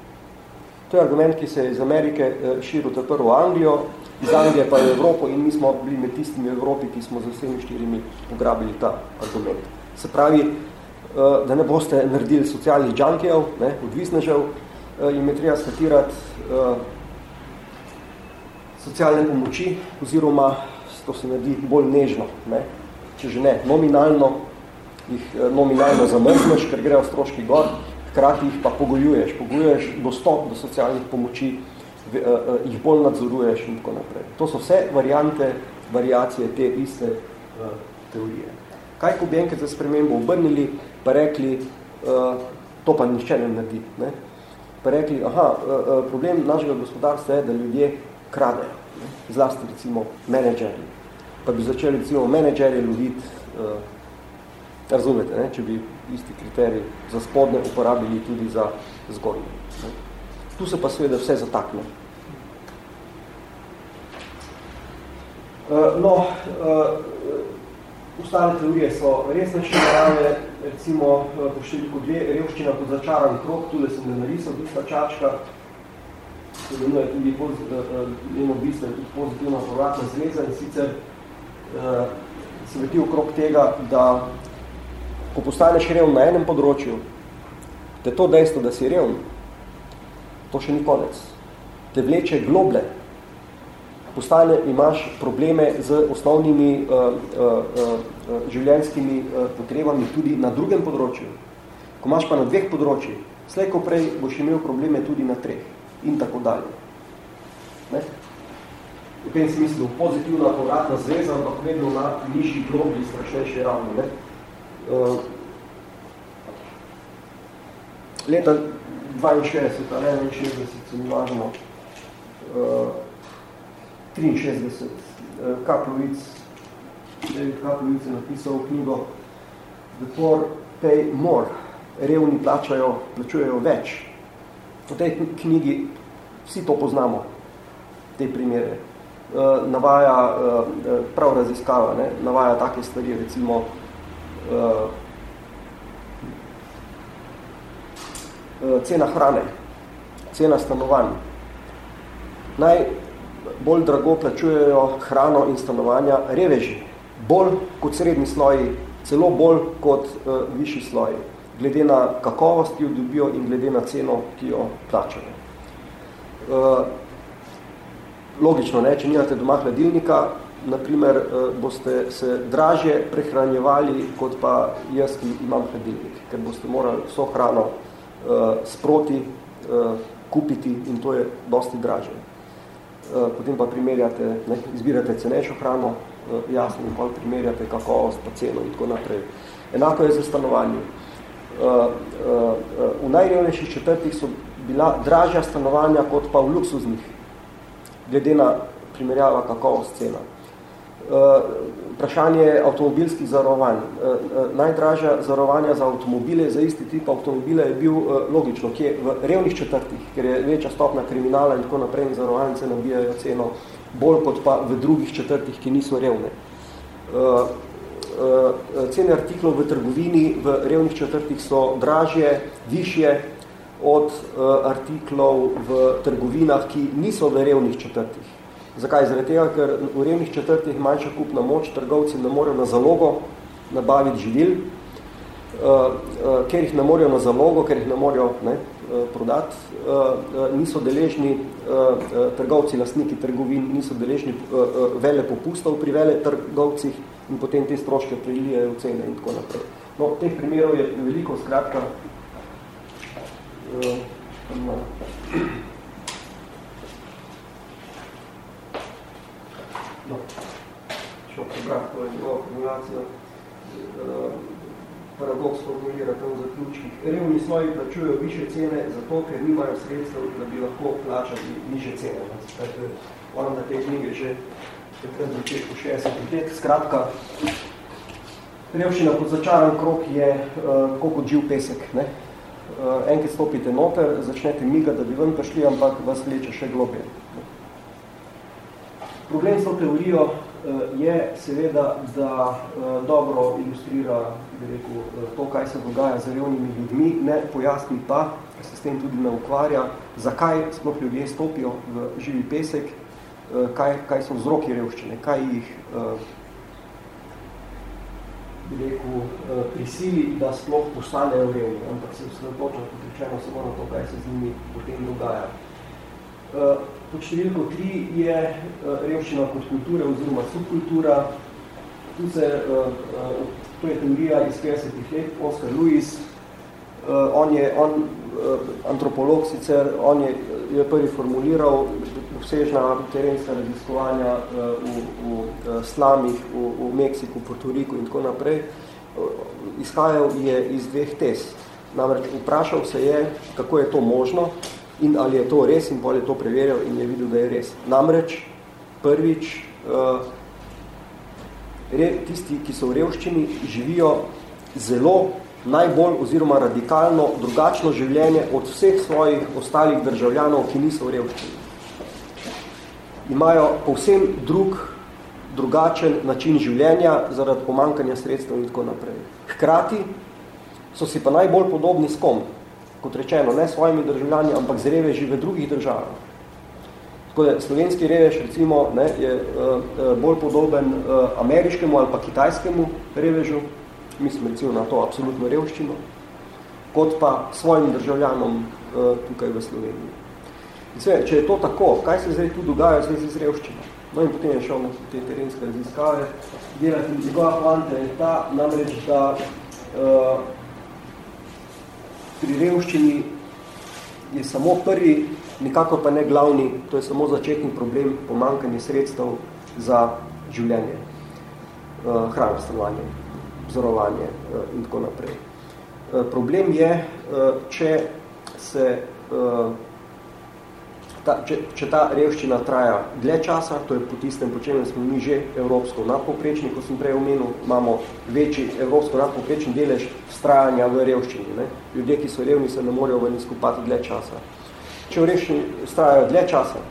To je argument, ki se je iz Amerike širil prvo Anglijo, iz Anglije pa je Evropo in mi smo bili med tistimi v Evropi, ki smo za vsemi štirimi ugrabili ta argument. Se pravi, da ne boste naredili socialnih džankijev, ne, odvisnežev, eh, in je treba skatirati socialne pomoči, oziroma to se naredi bolj nežno, ne, če že ne, nominalno, jih nominalno zamrzneš, ker grejo stroški gor, hkrati jih pa pogoljuješ, pogoljuješ dostop do socialnih pomoči, eh, eh, jih bolj nadzoruješ in tako naprej. To so vse variante, variacije te iste teorije. Kaj, ko bi enkrat za spremembo obrnili, pa rekli, uh, to pa nišče ne naredi, ne? pa rekli, aha, uh, problem našega gospodarstva je, da ljudje kradejo, ne? zlasti recimo menedžeri, pa bi začeli recimo menedžeri loviti uh, Razumete, ne? če bi isti kriterij za spodne uporabili tudi za zgornje. Tu se pa seveda vse zatakne. No, uh, ostale teorije so resnejše narave, recimo po številku dve, revščina pod začaran krok, tudi sem ga narisal, tista čačka, se je tudi njeno uh, bistvo je tudi pozitivna povratna zveza in sicer uh, se vrti okrog tega, da ko postaneš revn na enem področju, te to dejstvo, da si revn, to še ni konec. Te vleče globle, postane, imaš probleme z osnovnimi uh, uh, uh, življenjskimi uh, potrebami tudi na drugem področju. Ko imaš pa na dveh področjih, slej ko prej boš imel probleme tudi na treh in tako dalje. Ne? V tem smislu pozitivna povratna zveza, ampak vedno na nižji globi strašnejše ravno. Ne? uh, leta 62, ali 61, se mi važno, uh, 63, uh, Kaplovic, David Kaplovic je napisal knjigo The Poor Pay More, revni plačajo, plačujejo več. V tej knjigi vsi to poznamo, te primere. Uh, navaja uh, prav raziskava, ne? navaja take stvari, recimo cena hrane, cena stanovanj. Najbolj drago plačujejo hrano in stanovanja reveži, bolj kot srednji sloji, celo bolj kot uh, višji sloji, glede na kakovost, ki jo dobijo in glede na ceno, ki jo plačajo. Uh, logično, ne, če nimate doma hladilnika, naprimer, uh, boste se dražje prehranjevali, kot pa jaz, ki imam hladilnik, ker boste morali vso hrano uh, sproti uh, kupiti in to je dosti dražje. Uh, potem pa primerjate, ne, izbirate cenejšo hrano, uh, jasno, in pa primerjate kakovost, pa ceno in tako naprej. Enako je za stanovanje. Uh, v najrevnejših četrtih so bila dražja stanovanja kot pa v luksuznih, glede na primerjava kakovost cena. Vprašanje avtomobilskih zarovanj. Uh, uh, najdražja zarovanja za avtomobile, za isti tip avtomobile je bil uh, logično, ki je v revnih četrtih, ker je večja stopna kriminala in tako naprej in zarovanice nabijajo ceno bolj kot pa v drugih četrtih, ki niso revne. Cene artiklov v trgovini v revnih četrtih so dražje, višje od artiklov v trgovinah, ki niso v revnih četrtih. Zakaj? Zaradi tega, ker v revnih četrtih manjša kupna moč, trgovci ne morejo na zalogo nabaviti živil, uh, uh, ker jih ne morejo na zalogo, ker jih ne morejo ne, uh, prodati, uh, uh, niso deležni uh, uh, trgovci, lastniki trgovin, niso deležni uh, uh, vele popustov pri vele trgovcih in potem te stroške prilijajo v cene in tako naprej. No, teh primerov je veliko, skratka, uh, No, prebrati, to je njegova formulacija. Uh, paradoks formulira tam v zaključkih. Revni sloji plačujejo više cene zato, ker nimajo sredstev, da bi lahko plačali niže cene. Moram na te knjige že takrat začetku 60 let. Skratka, revščina pod začaran krok je uh, tako kot živ pesek. Ne? Uh, enkrat stopite noter, začnete miga, da bi ven prišli, ampak vas vleče še globje. Problem s to teorijo je seveda, da uh, dobro ilustrira rekel, uh, to, kaj se dogaja z revnimi ljudmi, ne pojasni pa, ker se s tem tudi ne ukvarja, zakaj sploh ljudje stopijo v živi pesek, kaj, kaj so vzroki revščine, kaj jih uh, rekel, prisili, da sploh postanejo revni, ampak se osredotoča, kot rečeno, samo na to, kaj se z njimi potem dogaja. Uh, Pod številko 3 je uh, revščina kot kultura oziroma subkultura. Tu se, uh, to je teorija iz 50 let, Oscar Lewis. On je on, antropolog sicer, on je, je prvi formuliral obsežna terenska raziskovanja v, v slamih, v, v Meksiku, Puerto Rico in tako naprej. Izhajal je iz dveh tez. Namreč vprašal se je, kako je to možno, in ali je to res in pol je to preverjal in je videl, da je res. Namreč, prvič, uh, re, tisti, ki so v revščini, živijo zelo najbolj oziroma radikalno drugačno življenje od vseh svojih ostalih državljanov, ki niso v revščini. Imajo povsem drug, drugačen način življenja zaradi pomankanja sredstev in tako naprej. Hkrati so si pa najbolj podobni s kom? Kot rečeno, ne svojimi državljani, ampak z reveži v drugih državah. Tako da slovenski revež, recimo, ne, je uh, bolj podoben uh, ameriškemu ali pa kitajskemu revežu, mislim recimo na to absolutno revščino, kot pa svojim državljanom uh, tukaj v Sloveniji. Sve, če je to tako, kaj se zdaj tu dogaja v zvezi z revščino? No in potem je šel na te terenske raziskave, delati njegova planta je ta, namreč, da uh, pri revščini je samo prvi, nikako pa ne glavni, to je samo začetni problem pomankanje sredstev za življenje, uh, hrano, stanovanje, vzorovanje uh, in tako naprej. Uh, problem je, če se ta, če, če ta revščina traja dlje časa, to je po tistem, po čem smo mi že evropsko nadpoprečni, ko sem prej omenil, imamo večji evropsko nadpoprečni delež vztrajanja v revščini. Ne? Ljudje, ki so revni, se ne morejo ven izkupati dlje časa. Če v revščini vztrajajo dlje časa,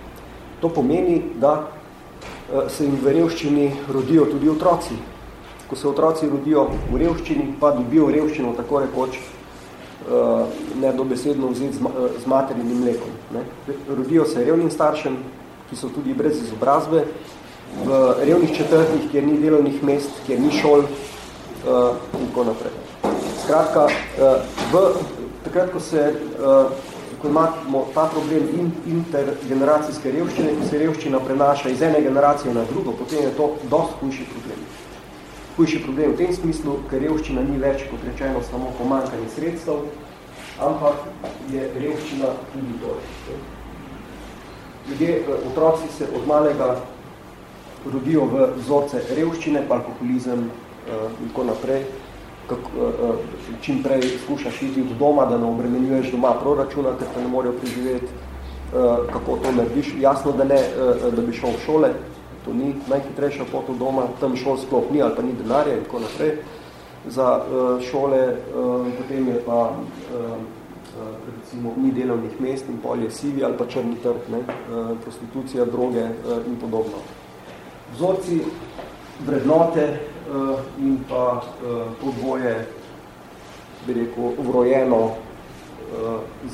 to pomeni, da uh, se jim v revščini rodijo tudi otroci. Ko se otroci rodijo v revščini, pa dobijo revščino tako rekoč ne dobesedno vzeti z, z materinim mlekom. Ne. Rodijo se revnim staršem, ki so tudi brez izobrazbe, v revnih četrtih, kjer ni delovnih mest, kjer ni šol uh, in tako naprej. Skratka, uh, v, takrat, ko se uh, ko imamo ta problem intergeneracijske revščine, ko se revščina prenaša iz ene generacije na drugo, potem je to dosti hujši problem. Hujši problem v tem smislu, ker revščina ni več, kot rečeno, samo pomankanje sredstev, ampak je revščina tudi to. Ljudje, eh, otroci se od malega rodijo v vzorce revščine, alkoholizem uh, in tako naprej, kako, uh, čim prej skušaš iti od doma, da ne obremenjuješ doma proračuna, ker te ne morejo preživeti, uh, kako to narediš. Jasno, da ne, uh, da bi šel v šole, to ni najhitrejša pot od doma, tam šol sploh ni ali pa ni denarja in tako naprej. Za uh, šole uh, potem je pa uh, recimo ni delovnih mest in polje sivi ali pa črni trg, ne, prostitucija, droge in podobno vzorci vrednote uh, in pa uh, to dvoje, bi rekel, vrojeno uh,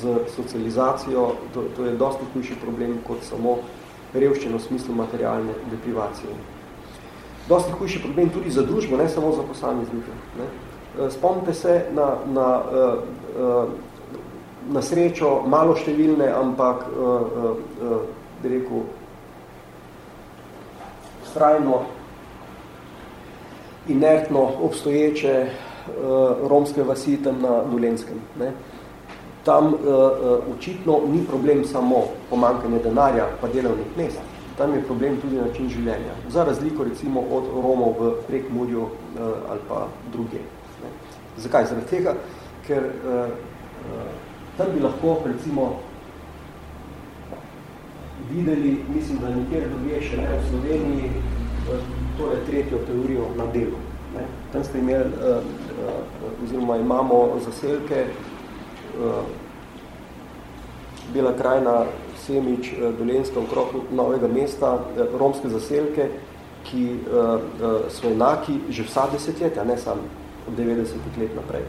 z socializacijo, to, to je dosti hujši problem kot samo revščino v smislu materialne deprivacije. Dosti hujši problem tudi za družbo, ne samo za posameznike. Ne. Spomnite se na, na, na srečo malo številne, ampak bi rekel, trajno inertno obstoječe romske vasi tam na Dolenskem. Ne. Tam uh, uh, očitno ni problem samo pomankanje denarja pa delovnih mest, tam je problem tudi način življenja. Za razliko recimo od Romov v Prekmurju uh, ali pa druge. Ne. Zakaj? Zaradi tega, ker uh, uh, tam bi lahko recimo videli, mislim, da nikjer drugje še ne v Sloveniji, torej tretjo teorijo na delu. Ne. Tam ste imeli, uh, uh, oziroma imamo zaselke, uh, Bela krajina, Semič, uh, Dolenska, okrog novega mesta, uh, romske zaselke, ki so enaki že vsa desetletja, ne samo od 90 let naprej.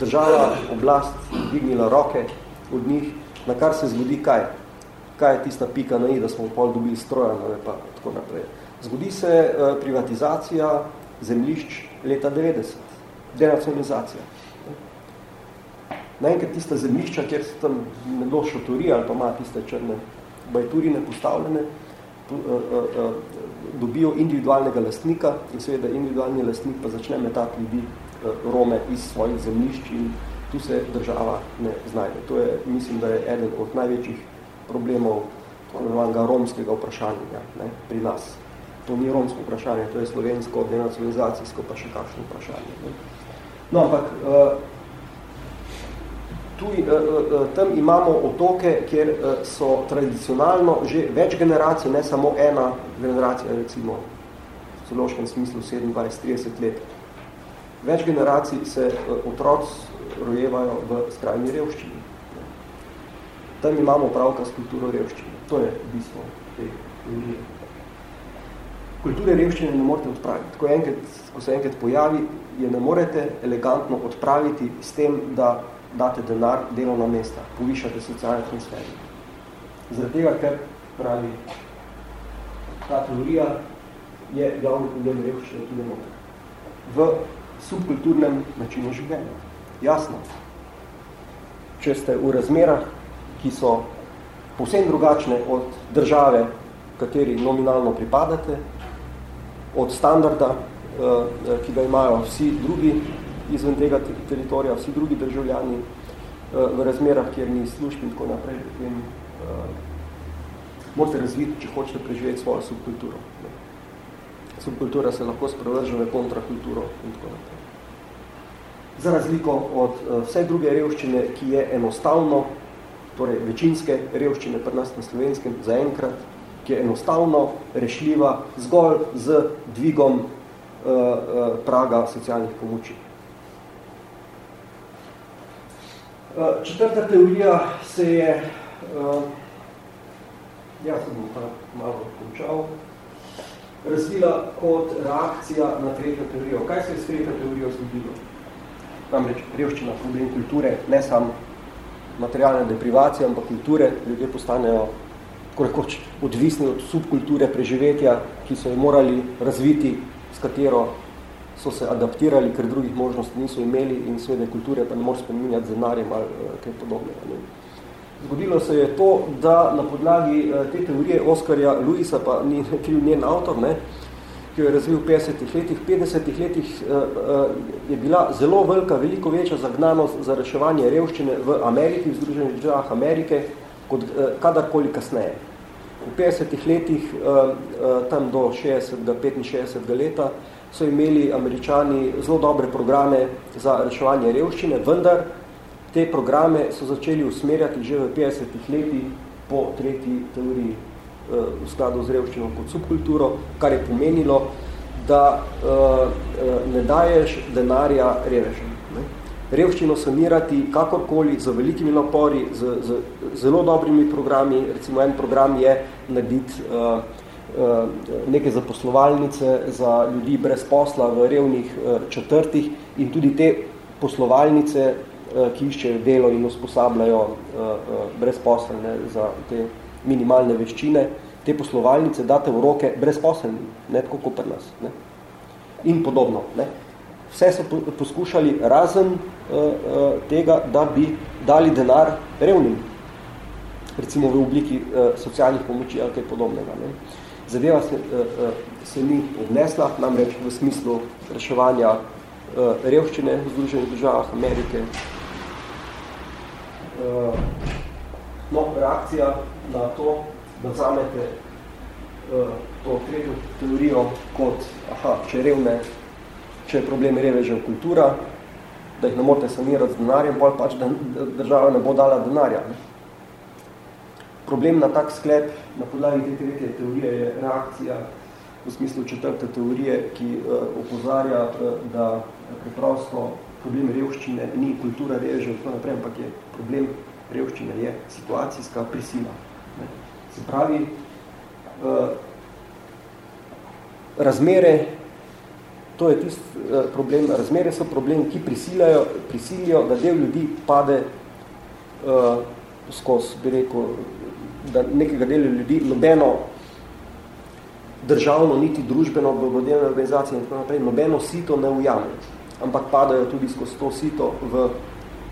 Država, oblast, dignila roke od njih, na kar se zgodi kaj? kaj je tista pika na i, da smo pol dobili stroja, ne pa tako naprej. Zgodi se privatizacija zemljišč leta 90, denacionalizacija. Naenkrat tista zemljišča, kjer so tam nekdo šotori ali pa ima tiste črne bajturine postavljene, uh, uh, uh, dobijo individualnega lastnika in seveda individualni lastnik pa začne metati ljudi Rome iz svojih zemljišč in tu se država ne znajde. To je, mislim, da je eden od največjih problemov romskega vprašanja ne, pri nas. To ni romsko vprašanje, to je slovensko, denacionalizacijsko, pa še kakšno vprašanje. Ne. No, ampak uh, tu, uh, uh, tam imamo otoke, kjer so tradicionalno že več generacij, ne samo ena generacija, recimo v celoškem smislu 27-30 let. Več generacij se otroci rojevajo v skrajni revščini tam imamo pravka s kulturo revščine. To je bistvo te teorije. Kulture revščine ne morete odpraviti. Ko, enkrat, ko se enkrat pojavi, je ne morete elegantno odpraviti s tem, da date denar delovna mesta, povišate socialne transferje. Zaradi tega, ker pravi ta teorija je glavni problem revščine tudi noter. V subkulturnem načinu življenja. Jasno. Če ste v razmerah, ki so povsem drugačne od države, kateri nominalno pripadate, od standarda, eh, ki ga imajo vsi drugi izven tega teritorija, vsi drugi državljani eh, v razmerah, kjer ni služb in tako naprej, potem eh, morate razviti, če hočete preživeti svojo subkulturo. Subkultura se lahko sprevrže v kontrakulturo in tako naprej. Za razliko od vse druge revščine, ki je enostavno torej večinske revščine pri nas na slovenskem zaenkrat, ki je enostavno rešljiva zgolj z dvigom uh, uh, praga socialnih pomoči. Uh, četrta teorija se je, uh, jaz sem pa malo končal, razvila kot reakcija na tretjo teorijo. Kaj se je s tretjo teorijo zgodilo? Namreč revščina, problem kulture, ne samo materialne deprivacije, ampak kulture, ljudje postanejo rekoč, odvisni od subkulture preživetja, ki so jo morali razviti, s katero so se adaptirali, ker drugih možnosti niso imeli in seveda kulture pa ne more spreminjati z denarjem ali eh, kaj podobnega. Ne. Zgodilo se je to, da na podlagi te teorije Oskarja Luisa, pa ni [LAUGHS] kriv njen avtor, ne, ki jo je razvil v 50 letih, 50 letih je bila zelo velika, veliko večja zagnanost za reševanje revščine v Ameriki, v Združenih državah Amerike, kot kadarkoli kasneje. V 50 letih, tam do 60. 65. leta, so imeli američani zelo dobre programe za reševanje revščine, vendar te programe so začeli usmerjati že v 50 letih po tretji teoriji v skladu z revščino kot subkulturo, kar je pomenilo, da ne daješ denarja revežem. Revščino sanirati kakorkoli, z velikimi napori, z, z zelo dobrimi programi, recimo en program je narediti neke zaposlovalnice za ljudi brez posla v revnih uh, četrtih in tudi te poslovalnice, uh, ki iščejo delo in usposabljajo uh, uh, brezposelne za te minimalne veščine, te poslovalnice date v roke brezposelnim, ne tako kot pri nas. Ne? In podobno. Ne? Vse so poskušali razen uh, uh, tega, da bi dali denar revnim, recimo v obliki uh, socialnih pomoči ali kaj podobnega. Ne? Zadeva se, uh, uh, se ni odnesla, namreč v smislu reševanja uh, revščine v Združenih državah Amerike. No, reakcija na to, da vzamete to tretjo teorijo kot, aha, če revne, če je problem revežev kultura, da jih ne morate sanirati z denarjem, pol pač, da država ne bo dala denarja. Ne? Problem na tak sklep, na podlagi te tretje teorije, je reakcija v smislu četrte teorije, ki uh, opozarja, uh, da preprosto problem revščine ni kultura revežev, naprej, ampak je problem revščine je situacijska prisila. Ne? Se pravi, uh, razmere, to je tist uh, problem, razmere so problem, ki prisilijo, prisilijo da del ljudi pade uh, skozi, bi rekel, da nekega dela ljudi nobeno državno, niti družbeno, blagodelne organizacije in tako naprej, nobeno sito ne ujame, ampak padajo tudi skozi to sito v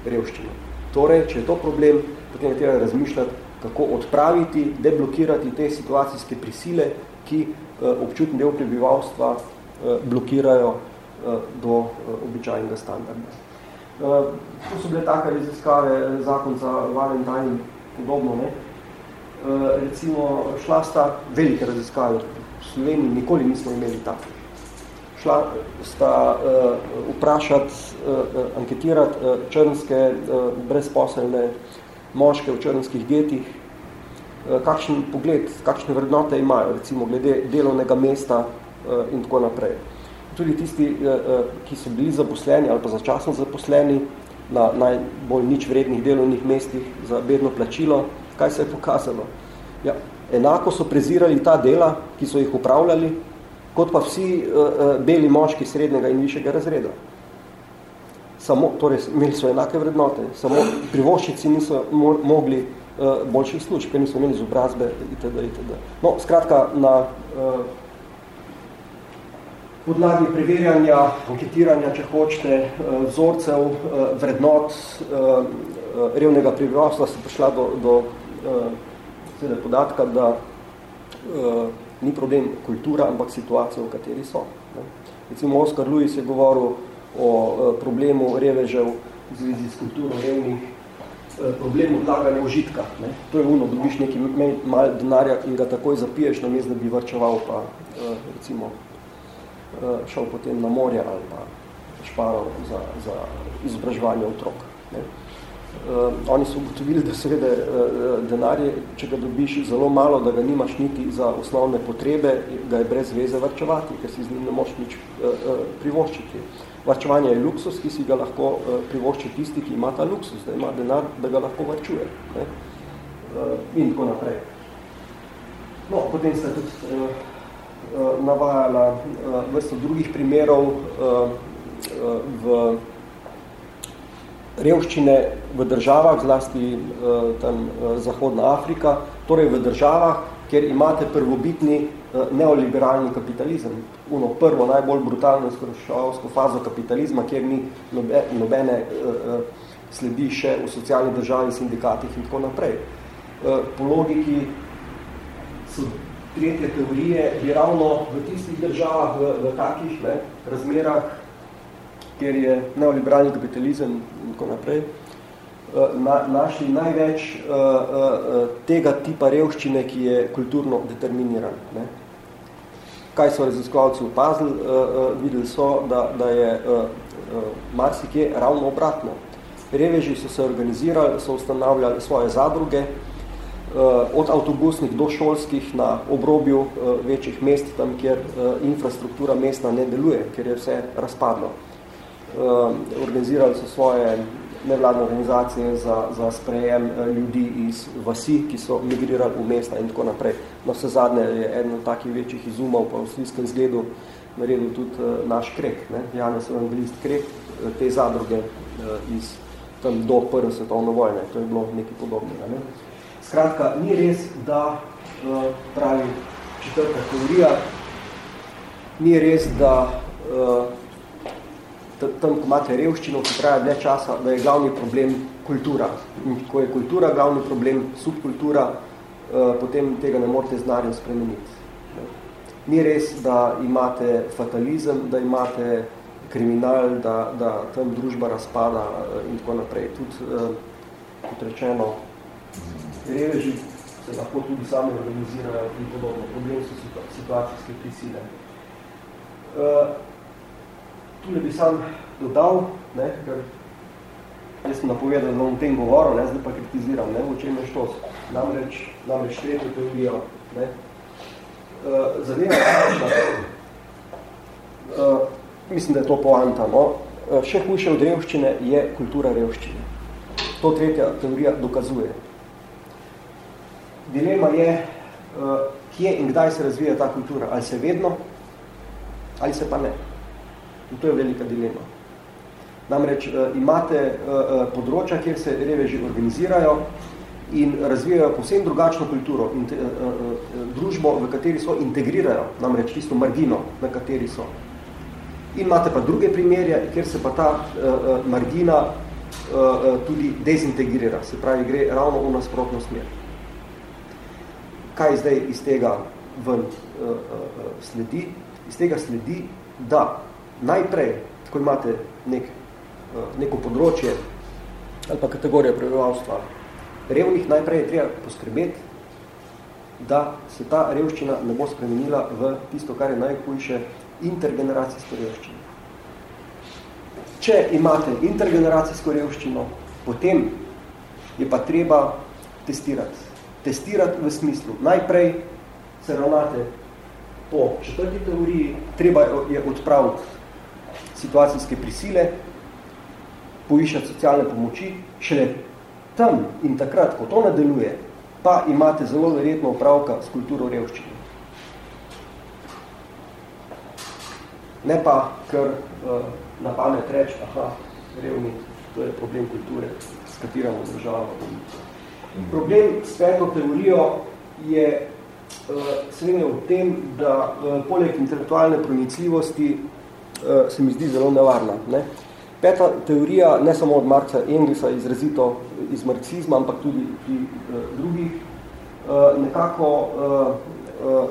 revščino. Torej, če je to problem, potem je treba razmišljati, kako odpraviti, deblokirati te situacijske prisile, ki eh, občutni del prebivalstva eh, blokirajo eh, do običajnega standarda. To so bile take raziskave, zakon za Valentine in podobno. Ne? Eh, recimo, šla sta velike raziskave, v Sloveniji nikoli nismo imeli tako. Šla sta uh, vprašati, uh, anketirati uh, črnske uh, brezposelne moške v črnskih getih, uh, kakšen pogled, kakšne vrednote imajo, recimo glede delovnega mesta uh, in tako naprej. Tudi tisti, uh, ki so bili zaposleni ali pa začasno zaposleni na najbolj nič vrednih delovnih mestih za bedno plačilo, kaj se je pokazalo? Ja, enako so prezirali ta dela, ki so jih upravljali, kot pa vsi uh, beli moški srednjega in višjega razreda. Samo, torej, imeli so enake vrednote, samo privoščici niso mo mogli uh, boljših slučb, ker niso imeli zobrazbe itd. itd. No, skratka, na uh, podlagi preverjanja, anketiranja, če hočete, uh, vzorcev, uh, vrednot uh, revnega prebivalstva se prišla do, do uh, podatka, da uh, ni problem kultura, ampak situacija, v kateri so. Ne. Recimo Oskar Lewis je govoril o e, problemu revežev v zvezi s kulturo revnih, e, problem odlaganja užitka. Ne. To je uno, dobiš neki mal denarja in ga takoj zapiješ, na da bi vrčeval pa recimo šel potem na morje ali pa šparal za, za izobraževanje otrok. Ne. Uh, oni so ugotovili, da seveda uh, denarje, če ga dobiš zelo malo, da ga nimaš niti za osnovne potrebe, ga je brez veze varčevati, ker si z njim ne moš nič uh, uh, privoščiti. Varčevanje je luksus, ki si ga lahko uh, privošči tisti, ki ima ta luksus, da ima denar, da ga lahko varčuje. Ne? Uh, in tako naprej. No, potem ste tudi uh, uh, navajala uh, vrsto drugih primerov uh, uh, v revščine v državah, zlasti uh, tam uh, Zahodna Afrika, torej v državah, kjer imate prvobitni uh, neoliberalni kapitalizem. Uno prvo, najbolj brutalno izkoriščavsko fazo kapitalizma, kjer ni nobe, nobene uh, sledi še v socialni državi, sindikatih in tako naprej. Po logiki so tretje teorije bi ravno v tistih državah, v, v takih ne, razmerah, kjer je neoliberalni kapitalizem in tako naprej, na, našli največ uh, uh, tega tipa revščine, ki je kulturno determiniran. Ne. Kaj so raziskovalci opazili? Uh, videli so, da, da je uh, uh, marsikje ravno obratno. Reveži so se organizirali, so ustanavljali svoje zadruge, uh, od avtobusnih do šolskih na obrobju uh, večjih mest, tam, kjer uh, infrastruktura mestna ne deluje, ker je vse razpadlo. Uh, organizirali so svoje nevladne organizacije za, za sprejem eh, ljudi iz vasi, ki so migrirali v mesta in tako naprej. No, vse zadnje je eden od takih večjih izumov pa v slijskem zgledu naredil tudi uh, naš krek, ne? Janez Evangelist krek, uh, te zadruge iz tam do prve svetovne vojne. To je bilo nekaj podobnega. Ne? Skratka, ni res, da pravi četrta teorija, ni res, da tam, ko imate revščino, ki traja dne časa, da je glavni problem kultura. In ko je kultura glavni problem, subkultura, eh, potem tega ne morete znarjem spremeniti. Ni res, da imate fatalizem, da imate kriminal, da, da tam družba razpada eh, in tako naprej. Tudi, eh, kot rečeno, reveži se lahko tudi sami organizirajo in podobno. Problem so situacijske prisile. Tule bi sam dodal, ne, ker jaz sem napovedal, da bom o tem govoril, ne, zdaj pa kritiziram, ne, v čem je štos. Namreč, namreč tretjo teorijo. Ne. Uh, zadeva je uh, mislim, da je to poanta. No. Uh, še hujše od revščine je kultura revščine. To tretja teorija dokazuje. Dilema je, uh, kje in kdaj se razvija ta kultura. Ali se vedno, ali se pa ne. In to je velika dilema. Namreč uh, imate uh, področja, kjer se reveži organizirajo in razvijajo povsem drugačno kulturo in te, družbo, v kateri so integrirajo, namreč tisto margino, na kateri so. In imate pa druge primerje, kjer se pa ta margina tudi dezintegrira, se pravi, gre ravno v nasprotno smer. Kaj zdaj iz tega ven sledi? Iz tega sledi, da najprej, ko imate nek, eh, neko področje ali pa kategorija prebivalstva revnih, najprej je treba poskrbeti, da se ta revščina ne bo spremenila v tisto, kar je najhujše, intergeneracijsko revščino. Če imate intergeneracijsko revščino, potem je pa treba testirati. Testirati v smislu. Najprej se ravnate po četrti teoriji, treba je odpraviti situacijske prisile, povišati socialne pomoči, šele tam in takrat, ko to nadaljuje, pa imate zelo verjetno upravka s kulturo revščine. Ne pa, ker uh, na pamet reč, aha, revni, to je problem kulture, s kateramo državo. Problem s peto teorijo je uh, srednje v tem, da uh, poleg intelektualne pronicljivosti se mi zdi zelo nevarna. Ne? Peta teorija, ne samo od Marksa Engelsa, izrazito iz marksizma, ampak tudi pri uh, drugih, uh, nekako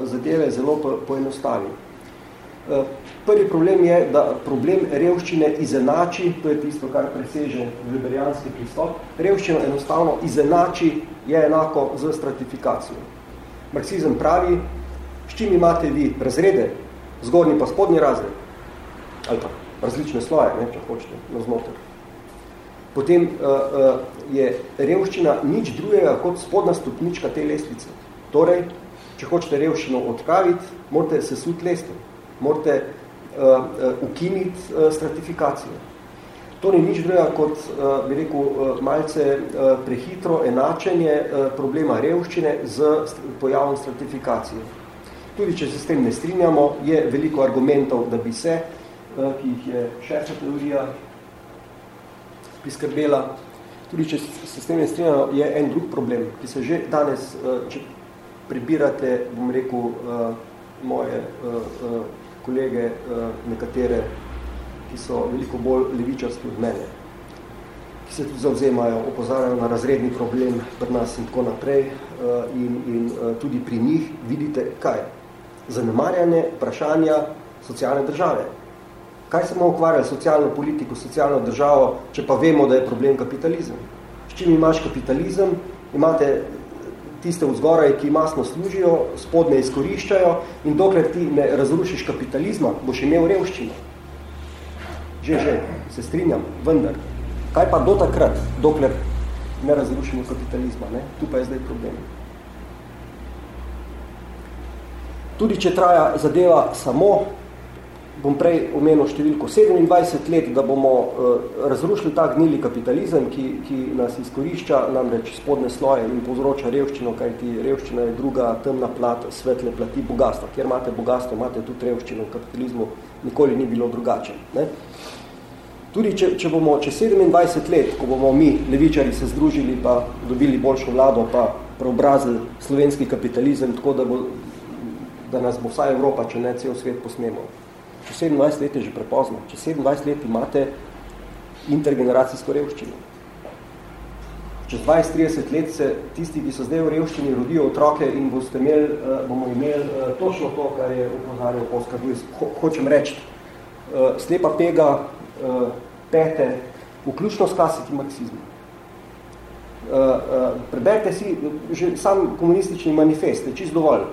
zadeve zelo po, poenostavi. Prvi problem je, da problem revščine izenači, to je tisto, kar preseže liberijanski pristop, revščino enostavno izenači je enako z stratifikacijo. Marksizem pravi, s čim imate vi razrede, zgornji pa spodnji razred, ali pa različne sloje, ne, če hočete, na znotraj. Potem uh, uh, je revščina nič drugega kot spodna stopnička te lestvice. Torej, če hočete revščino odpraviti, morate sesuti lestev, morate uh, uh, ukiniti uh, stratifikacijo. To ni nič drugega kot, uh, bi rekel, uh, malce uh, prehitro enačenje uh, problema revščine z pojavom stratifikacije. Tudi, če se s tem ne strinjamo, je veliko argumentov, da bi se ki jih je šesta teorija priskrbela. Tudi, če se s tem je strinjalo, je en drug problem, ki se že danes, eh, če prebirate, bom rekel, eh, moje kolege, nekatere, ki so veliko bolj levičarski od mene. ki se tudi zauzemajo, opozarjajo na razredni problem pri nas in tako naprej eh, in, in eh, tudi pri njih vidite, kaj? Zanemarjanje vprašanja socialne države. Kaj se bomo ukvarjali socialno politiko, socialno državo, če pa vemo, da je problem kapitalizem? S čim imaš kapitalizem? Imate tiste vzgoraj, ki masno služijo, spodne izkoriščajo in dokler ti ne razrušiš kapitalizma, boš imel revščino. Že, že, se strinjam, vendar. Kaj pa do takrat, dokler ne razrušimo kapitalizma? Ne? Tu pa je zdaj problem. Tudi če traja zadeva samo, bom prej omenil številko 27 let, da bomo uh, razrušili ta gnili kapitalizem, ki, ki nas izkorišča namreč spodne sloje in povzroča revščino, kajti revščina je druga temna plat, svetle plati bogatstva. Kjer imate bogatstvo, imate tudi revščino v kapitalizmu, nikoli ni bilo drugače. Ne? Tudi če, če bomo čez 27 let, ko bomo mi, levičari, se združili pa dobili boljšo vlado, pa preobrazili slovenski kapitalizem, tako da, bo, da nas bo vsa Evropa, če ne cel svet posnemo. Čez 27 let je že prepozno. Čez 27 let imate intergeneracijsko revščino. Čez 20-30 let se tisti, ki so zdaj v revščini, rodijo otroke in boste imeli, uh, bomo imeli uh, točno to, kar je upozarjal Oskar Luis. Ho hočem reči, uh, slepa pega, pete, vključno s klasiki marksizma. Uh, uh, preberite si že sam komunistični manifest, je čist dovolj,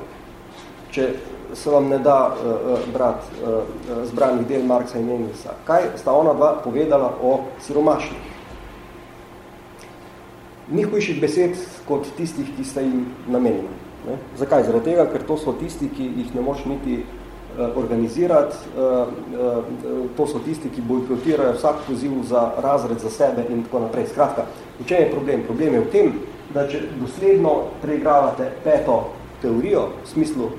če se vam ne da uh, uh, brat uh, zbranih del Marksa in Engelsa. Kaj sta ona dva povedala o siromašnih? Ni hujših besed kot tistih, ki sta jim namenjeni. Ne? Zakaj? Zaradi tega, ker to so tisti, ki jih ne moš niti Eh, organizirati. Eh, eh, to so tisti, ki bojkotirajo vsak poziv za razred za sebe in tako naprej. Skratka, v čem je problem? Problem je v tem, da če dosledno preigravate peto teorijo v smislu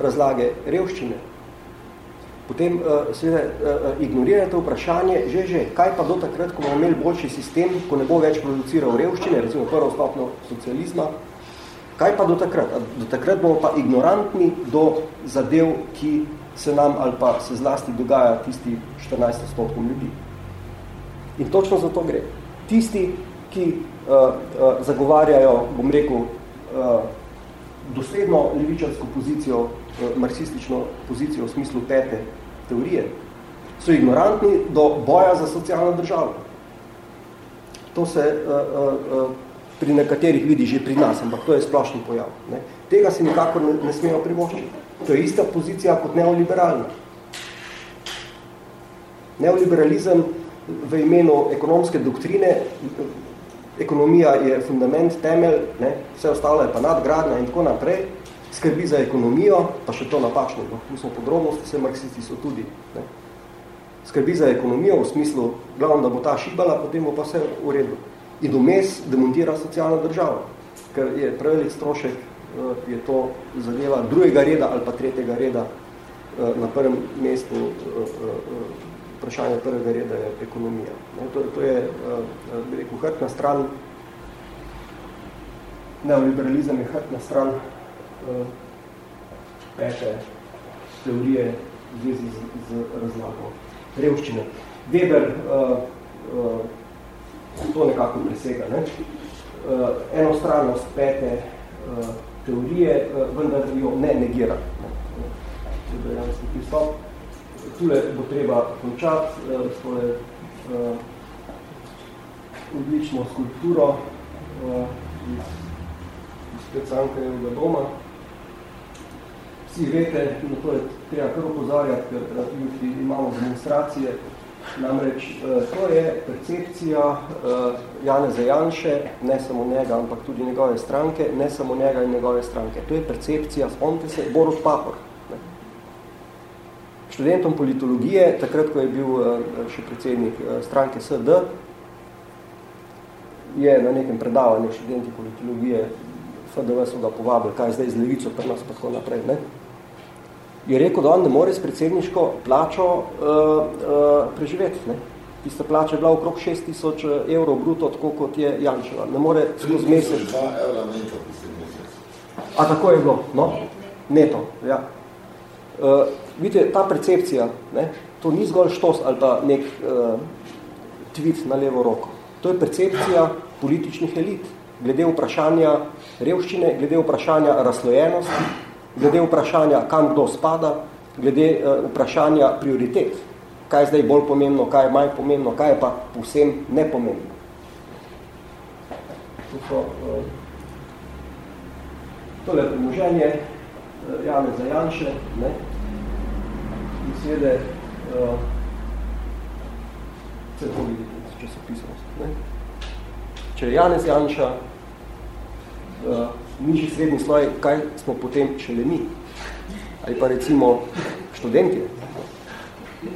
razlage revščine, potem seveda ignorirate vprašanje, že, že, kaj pa do takrat, ko bomo imeli boljši sistem, ko ne bo več produciral revščine, recimo prvo stopno socializma, Kaj pa do takrat? Do takrat bomo pa ignorantni do zadev, ki se nam ali pa se zlasti dogaja tisti 14 stotkov ljudi. In točno za to gre. Tisti, ki uh, uh, zagovarjajo, bom rekel, uh, dosledno levičarsko pozicijo, marksistično pozicijo v smislu pete teorije, so ignorantni do boja za socialno državo. To se uh, uh, uh, pri nekaterih vidi že pri nas, ampak to je splošni pojav. Ne. Tega si nikako ne, ne smejo privoščiti. To je ista pozicija kot neoliberalna. Neoliberalizem v imenu ekonomske doktrine, ekonomija je fundament, temelj, ne, vse ostalo je pa nadgradna in tako naprej, skrbi za ekonomijo, pa še to napačno, no, mi smo podrobnosti, vse marksisti so tudi. Ne. Skrbi za ekonomijo v smislu, glavno, da bo ta šibala, potem bo pa vse v redu in vmes demontira socialno državo, ker je prevelik strošek, eh, je to zadeva drugega reda ali pa tretjega reda eh, na prvem mestu eh, vprašanje prvega reda je ekonomija. To, to je, bi rekel, hrtna stran, neoliberalizem je hrtna stran pete teorije v zvezi z, z razlago revščine. Weber uh, uh, to nekako presega. Ne? Uh, enostranost pete uh, teorije, uh, vendar jo ne negira. Ne? Tule bo treba končati uh, svoje uh, odlično skulpturo uh, iz, iz predsankarjevega doma. Vsi vete, na to je treba kar opozarjati, ker jutri imamo demonstracije, Namreč eh, to je percepcija eh, Janeza Janše, ne samo njega, ampak tudi njegove stranke, ne samo njega in njegove stranke. To je percepcija, spomnite se, Borut Pahor. Ne. Študentom politologije, takrat, ko je bil eh, še predsednik stranke SD, je na nekem predavanju študenti politologije FDV so ga povabili, kaj je zdaj z levico pri nas pa tako naprej. Ne je rekel, da on ne more s predsedniško plačo uh, uh, preživeti. Ne? Tista plača je bila okrog 6 tisoč evrov bruto, tako kot je Jančeva. Ne more skozi mesec. A tako je bilo, no? Neto, ja. Uh, vidite, ta percepcija, ne, to ni zgolj štos ali pa nek uh, tweet na levo roko. To je percepcija političnih elit, glede vprašanja revščine, glede vprašanja razlojenosti, glede vprašanja, kam kdo spada, glede uh, vprašanja prioritet. Kaj je zdaj bolj pomembno, kaj je manj pomembno, kaj je pa povsem nepomembno. To so, uh, tole premoženje uh, Jane za Janše, ne? in seveda vse to vidite, če so pisali. Če je Janez Janša, nižji srednji sloj, kaj smo potem šele mi? Ali pa recimo študentje? Uh,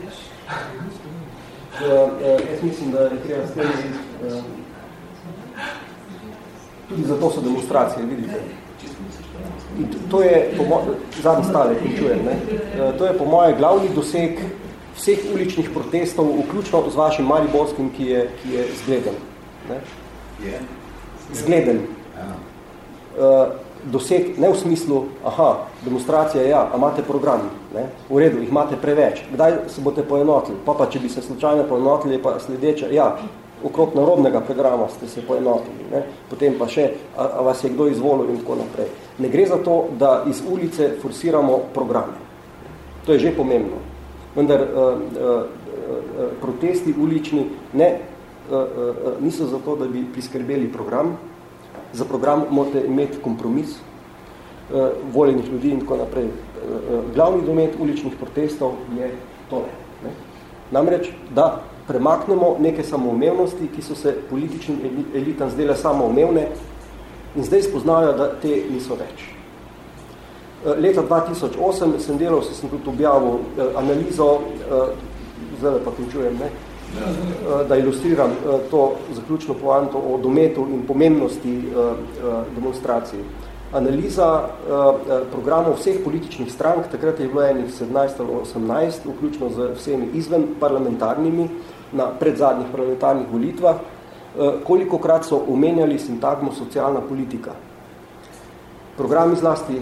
uh, jaz mislim, da je treba s tem uh, tudi zato so demonstracije, vidite. In to je, po moj, zadnji stale, končujem, ne? Uh, to je po moje glavni doseg vseh uličnih protestov, vključno z vašim Mariborskim, ki je, ki je zgleden. Ne? Zgleden. Uh, doseg, ne v smislu, aha, demonstracija, ja, a imate program, ne? v redu, jih imate preveč, kdaj se boste poenotili, pa pa če bi se slučajno poenotili, pa sledeče, ja, okrog narodnega programa ste se poenotili, ne? potem pa še, a, a vas je kdo izvolil in tako naprej. Ne gre za to, da iz ulice forsiramo programe. To je že pomembno. Vendar uh, uh, uh, protesti ulični ne, uh, uh, niso za to, da bi priskrbeli program, za program morate imeti kompromis uh, voljenih ljudi in tako naprej. Uh, glavni domet uličnih protestov je tole. Ne? Namreč, da premaknemo neke samoumevnosti, ki so se političnim elitam zdele samoumevne in zdaj spoznajo, da te niso več. Leta 2008 sem delal, se sem tudi objavil analizo, zdaj pa končujem, ne, Eh, da ilustriram eh, to zaključno poanto o dometu in pomembnosti eh, demonstracij. Analiza programov vseh političnih strank, takrat je bilo enih 17 ali 18, vključno z vsemi izven parlamentarnimi, na predzadnjih parlamentarnih volitvah, koliko krat so omenjali sintagmo socialna politika. Programi zlasti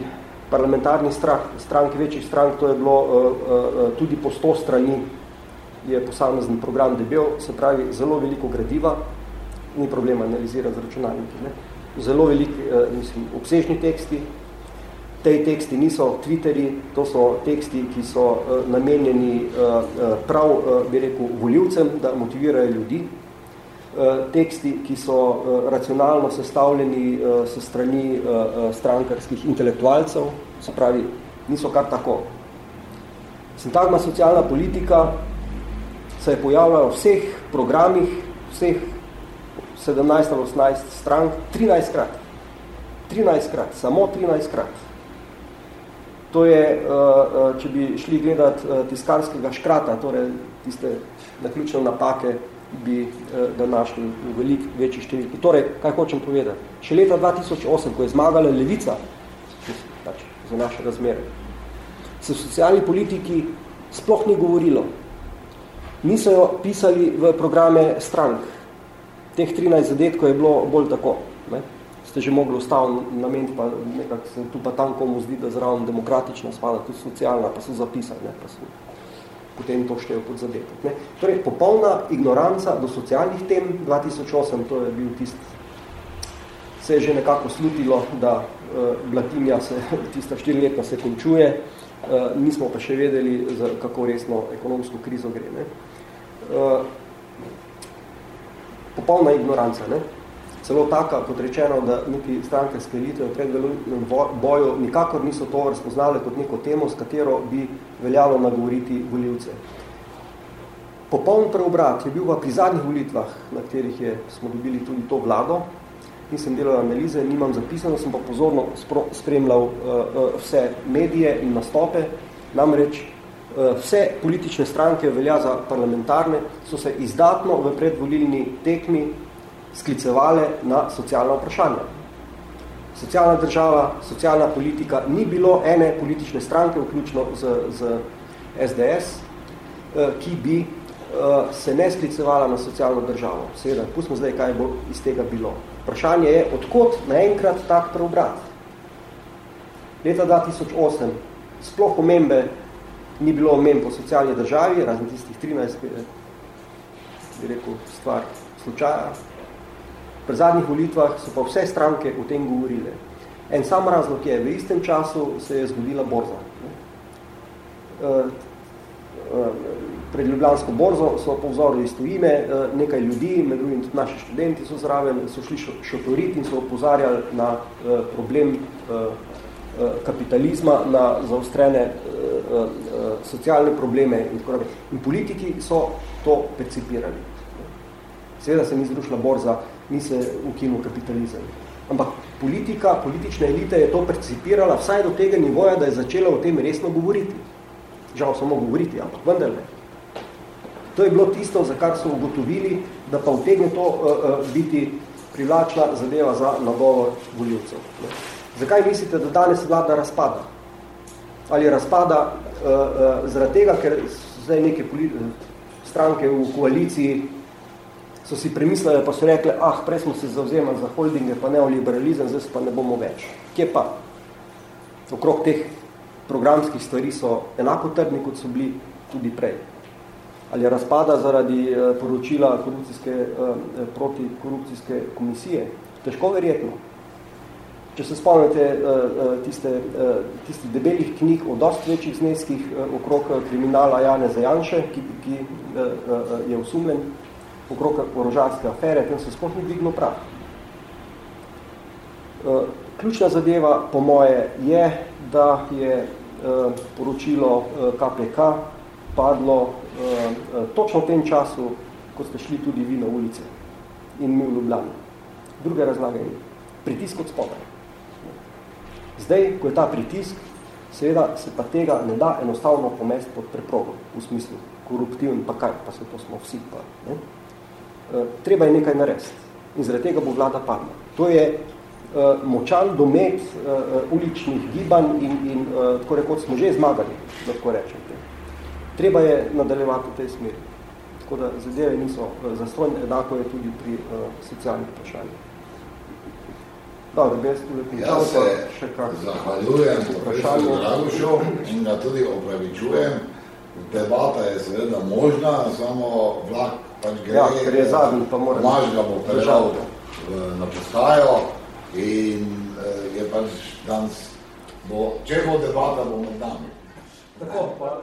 parlamentarnih strank, strank, večjih strank, to je bilo tudi po 100 strani je posamezni program debel, se pravi zelo veliko gradiva, ni problema analizirati z računalniki. Ne? Zelo veliki, eh, mislim, obsežni teksti, tej teksti niso Twitteri, to so teksti, ki so eh, namenjeni eh, prav, bi rekel, voljivcem, da motivirajo ljudi, teksti, ki so racionalno sestavljeni s strani strankarskih intelektualcev, se pravi, niso kar tako. Sintagma socialna politika se je pojavljalo v vseh programih, vseh 17 ali 18 strank, 13 krat. 13 krat, samo 13 krat. To je, eh, eh, če bi šli gledati eh, tiskarskega škrata, torej tiste naključne napake, bi ga našli v velik večji številki. Torej, kaj hočem povedati? Še leta 2008, ko je zmagala levica, pač za naše razmere, se v socialni politiki sploh ni govorilo niso jo pisali v programe strank. Teh 13 zadetkov je bilo bolj tako. Ne? Ste že mogli ustavno nameniti, pa nekak se tu pa tam komu zdi, da zraven demokratična spada, tudi socialna, pa so zapisali, ne? pa so potem to štejo pod zadetek. Ne? Torej, popolna ignoranca do socialnih tem 2008, to je bil tist, se je že nekako slutilo, da uh, blatinja se, [LAUGHS] tista štiriletna se končuje, uh, nismo pa še vedeli, za kako resno ekonomsko krizo gre. Ne? uh, popolna ignoranca. Ne? Celo taka, kot rečeno, da neki stranke sklenitve v predveljivnem boju nikakor niso to razpoznali kot neko temo, s katero bi veljalo nagovoriti voljivce. Popoln preobrat je bil pa pri zadnjih volitvah, na katerih je, smo dobili tudi to vlado, nisem delal analize, nimam zapisano, sem pa pozorno spremljal uh, uh, vse medije in nastope, namreč vse politične stranke, velja za parlamentarne, so se izdatno v predvolilni tekmi sklicevale na socialna vprašanja. Socialna država, socialna politika, ni bilo ene politične stranke, vključno z, z SDS, eh, ki bi eh, se ne sklicevala na socialno državo. Seveda, pustimo zdaj, kaj bo iz tega bilo. Vprašanje je, odkot naenkrat tak preobrat? Leta 2008, sploh omembe ni bilo omen po socialni državi, razen tistih 13 bi rekel, stvar slučaja. Pri zadnjih volitvah so pa vse stranke o tem govorile. En sam razlog je, v istem času se je zgodila borza. Uh, uh, pred Ljubljansko borzo so povzorili iz tujine, eh, nekaj ljudi, med drugim tudi naši študenti so zraven, so šli šotoriti in so opozarjali na eh, problem eh, kapitalizma, na zaostrene socialne probleme in tako naprej. In politiki so to percipirali. Seveda se ni zrušila borza, ni se ukinul kapitalizem. Ampak politika, politična elita je to percipirala vsaj do tega nivoja, da je začela o tem resno govoriti. Žal samo govoriti, ampak vendar ne. To je bilo tisto, za kar so ugotovili, da pa vtegne to uh, uh, biti privlačna zadeva za nagovor voljivcev. Zakaj mislite, da danes vlada razpada? Ali razpada uh, uh, zaradi tega, ker zdaj neke stranke v koaliciji so si premislili, pa so rekli, ah, prej smo se zauzemali za holdinge, pa neoliberalizem, zdaj pa ne bomo več. Kje pa? Okrog teh programskih stvari so enako trdni, kot so bili tudi prej ali razpada zaradi eh, poročila korupcijske, eh, protikorupcijske komisije. Težko verjetno. Če se spomnite eh, tiste, tiste debelih knjig o dosti večjih zneskih okrog kriminala Jane Zajanše, ki, ki je usumljen, okrog orožarske afere, tem se sploh ni dvignil prav. Ključna zadeva, po moje, je, da je poročilo KPK padlo točno v tem času, ko ste šli tudi vi na ulice in mi v Ljubljani. Druge razlage ni. Pritisk od spodaj. Zdaj, ko je ta pritisk, seveda se pa tega ne da enostavno pomesti pod preprogo, v smislu koruptivn, pa kaj, pa se to smo vsi. Pa, ne? Uh, treba je nekaj narediti in zaradi tega bo vlada padla. To je uh, močan domet uh, uličnih gibanj in, in uh, tako rekoč smo že zmagali, da tako rečem treba je nadaljevati v tej smeri. Tako da zadeve niso zastojne, enako je tudi pri uh, socialnih vprašanjih. Dobro, bi jaz tudi Jaz se še kak zahvaljujem profesoru Dragušu in ga tudi opravičujem. Debata je seveda možna, samo vlak pač gre. Ja, ker je zadnji, pa mora. Maž ga bo prežal na postajo in uh, je pač danes, bo, če bo debata, bo med nami. Tako, pa...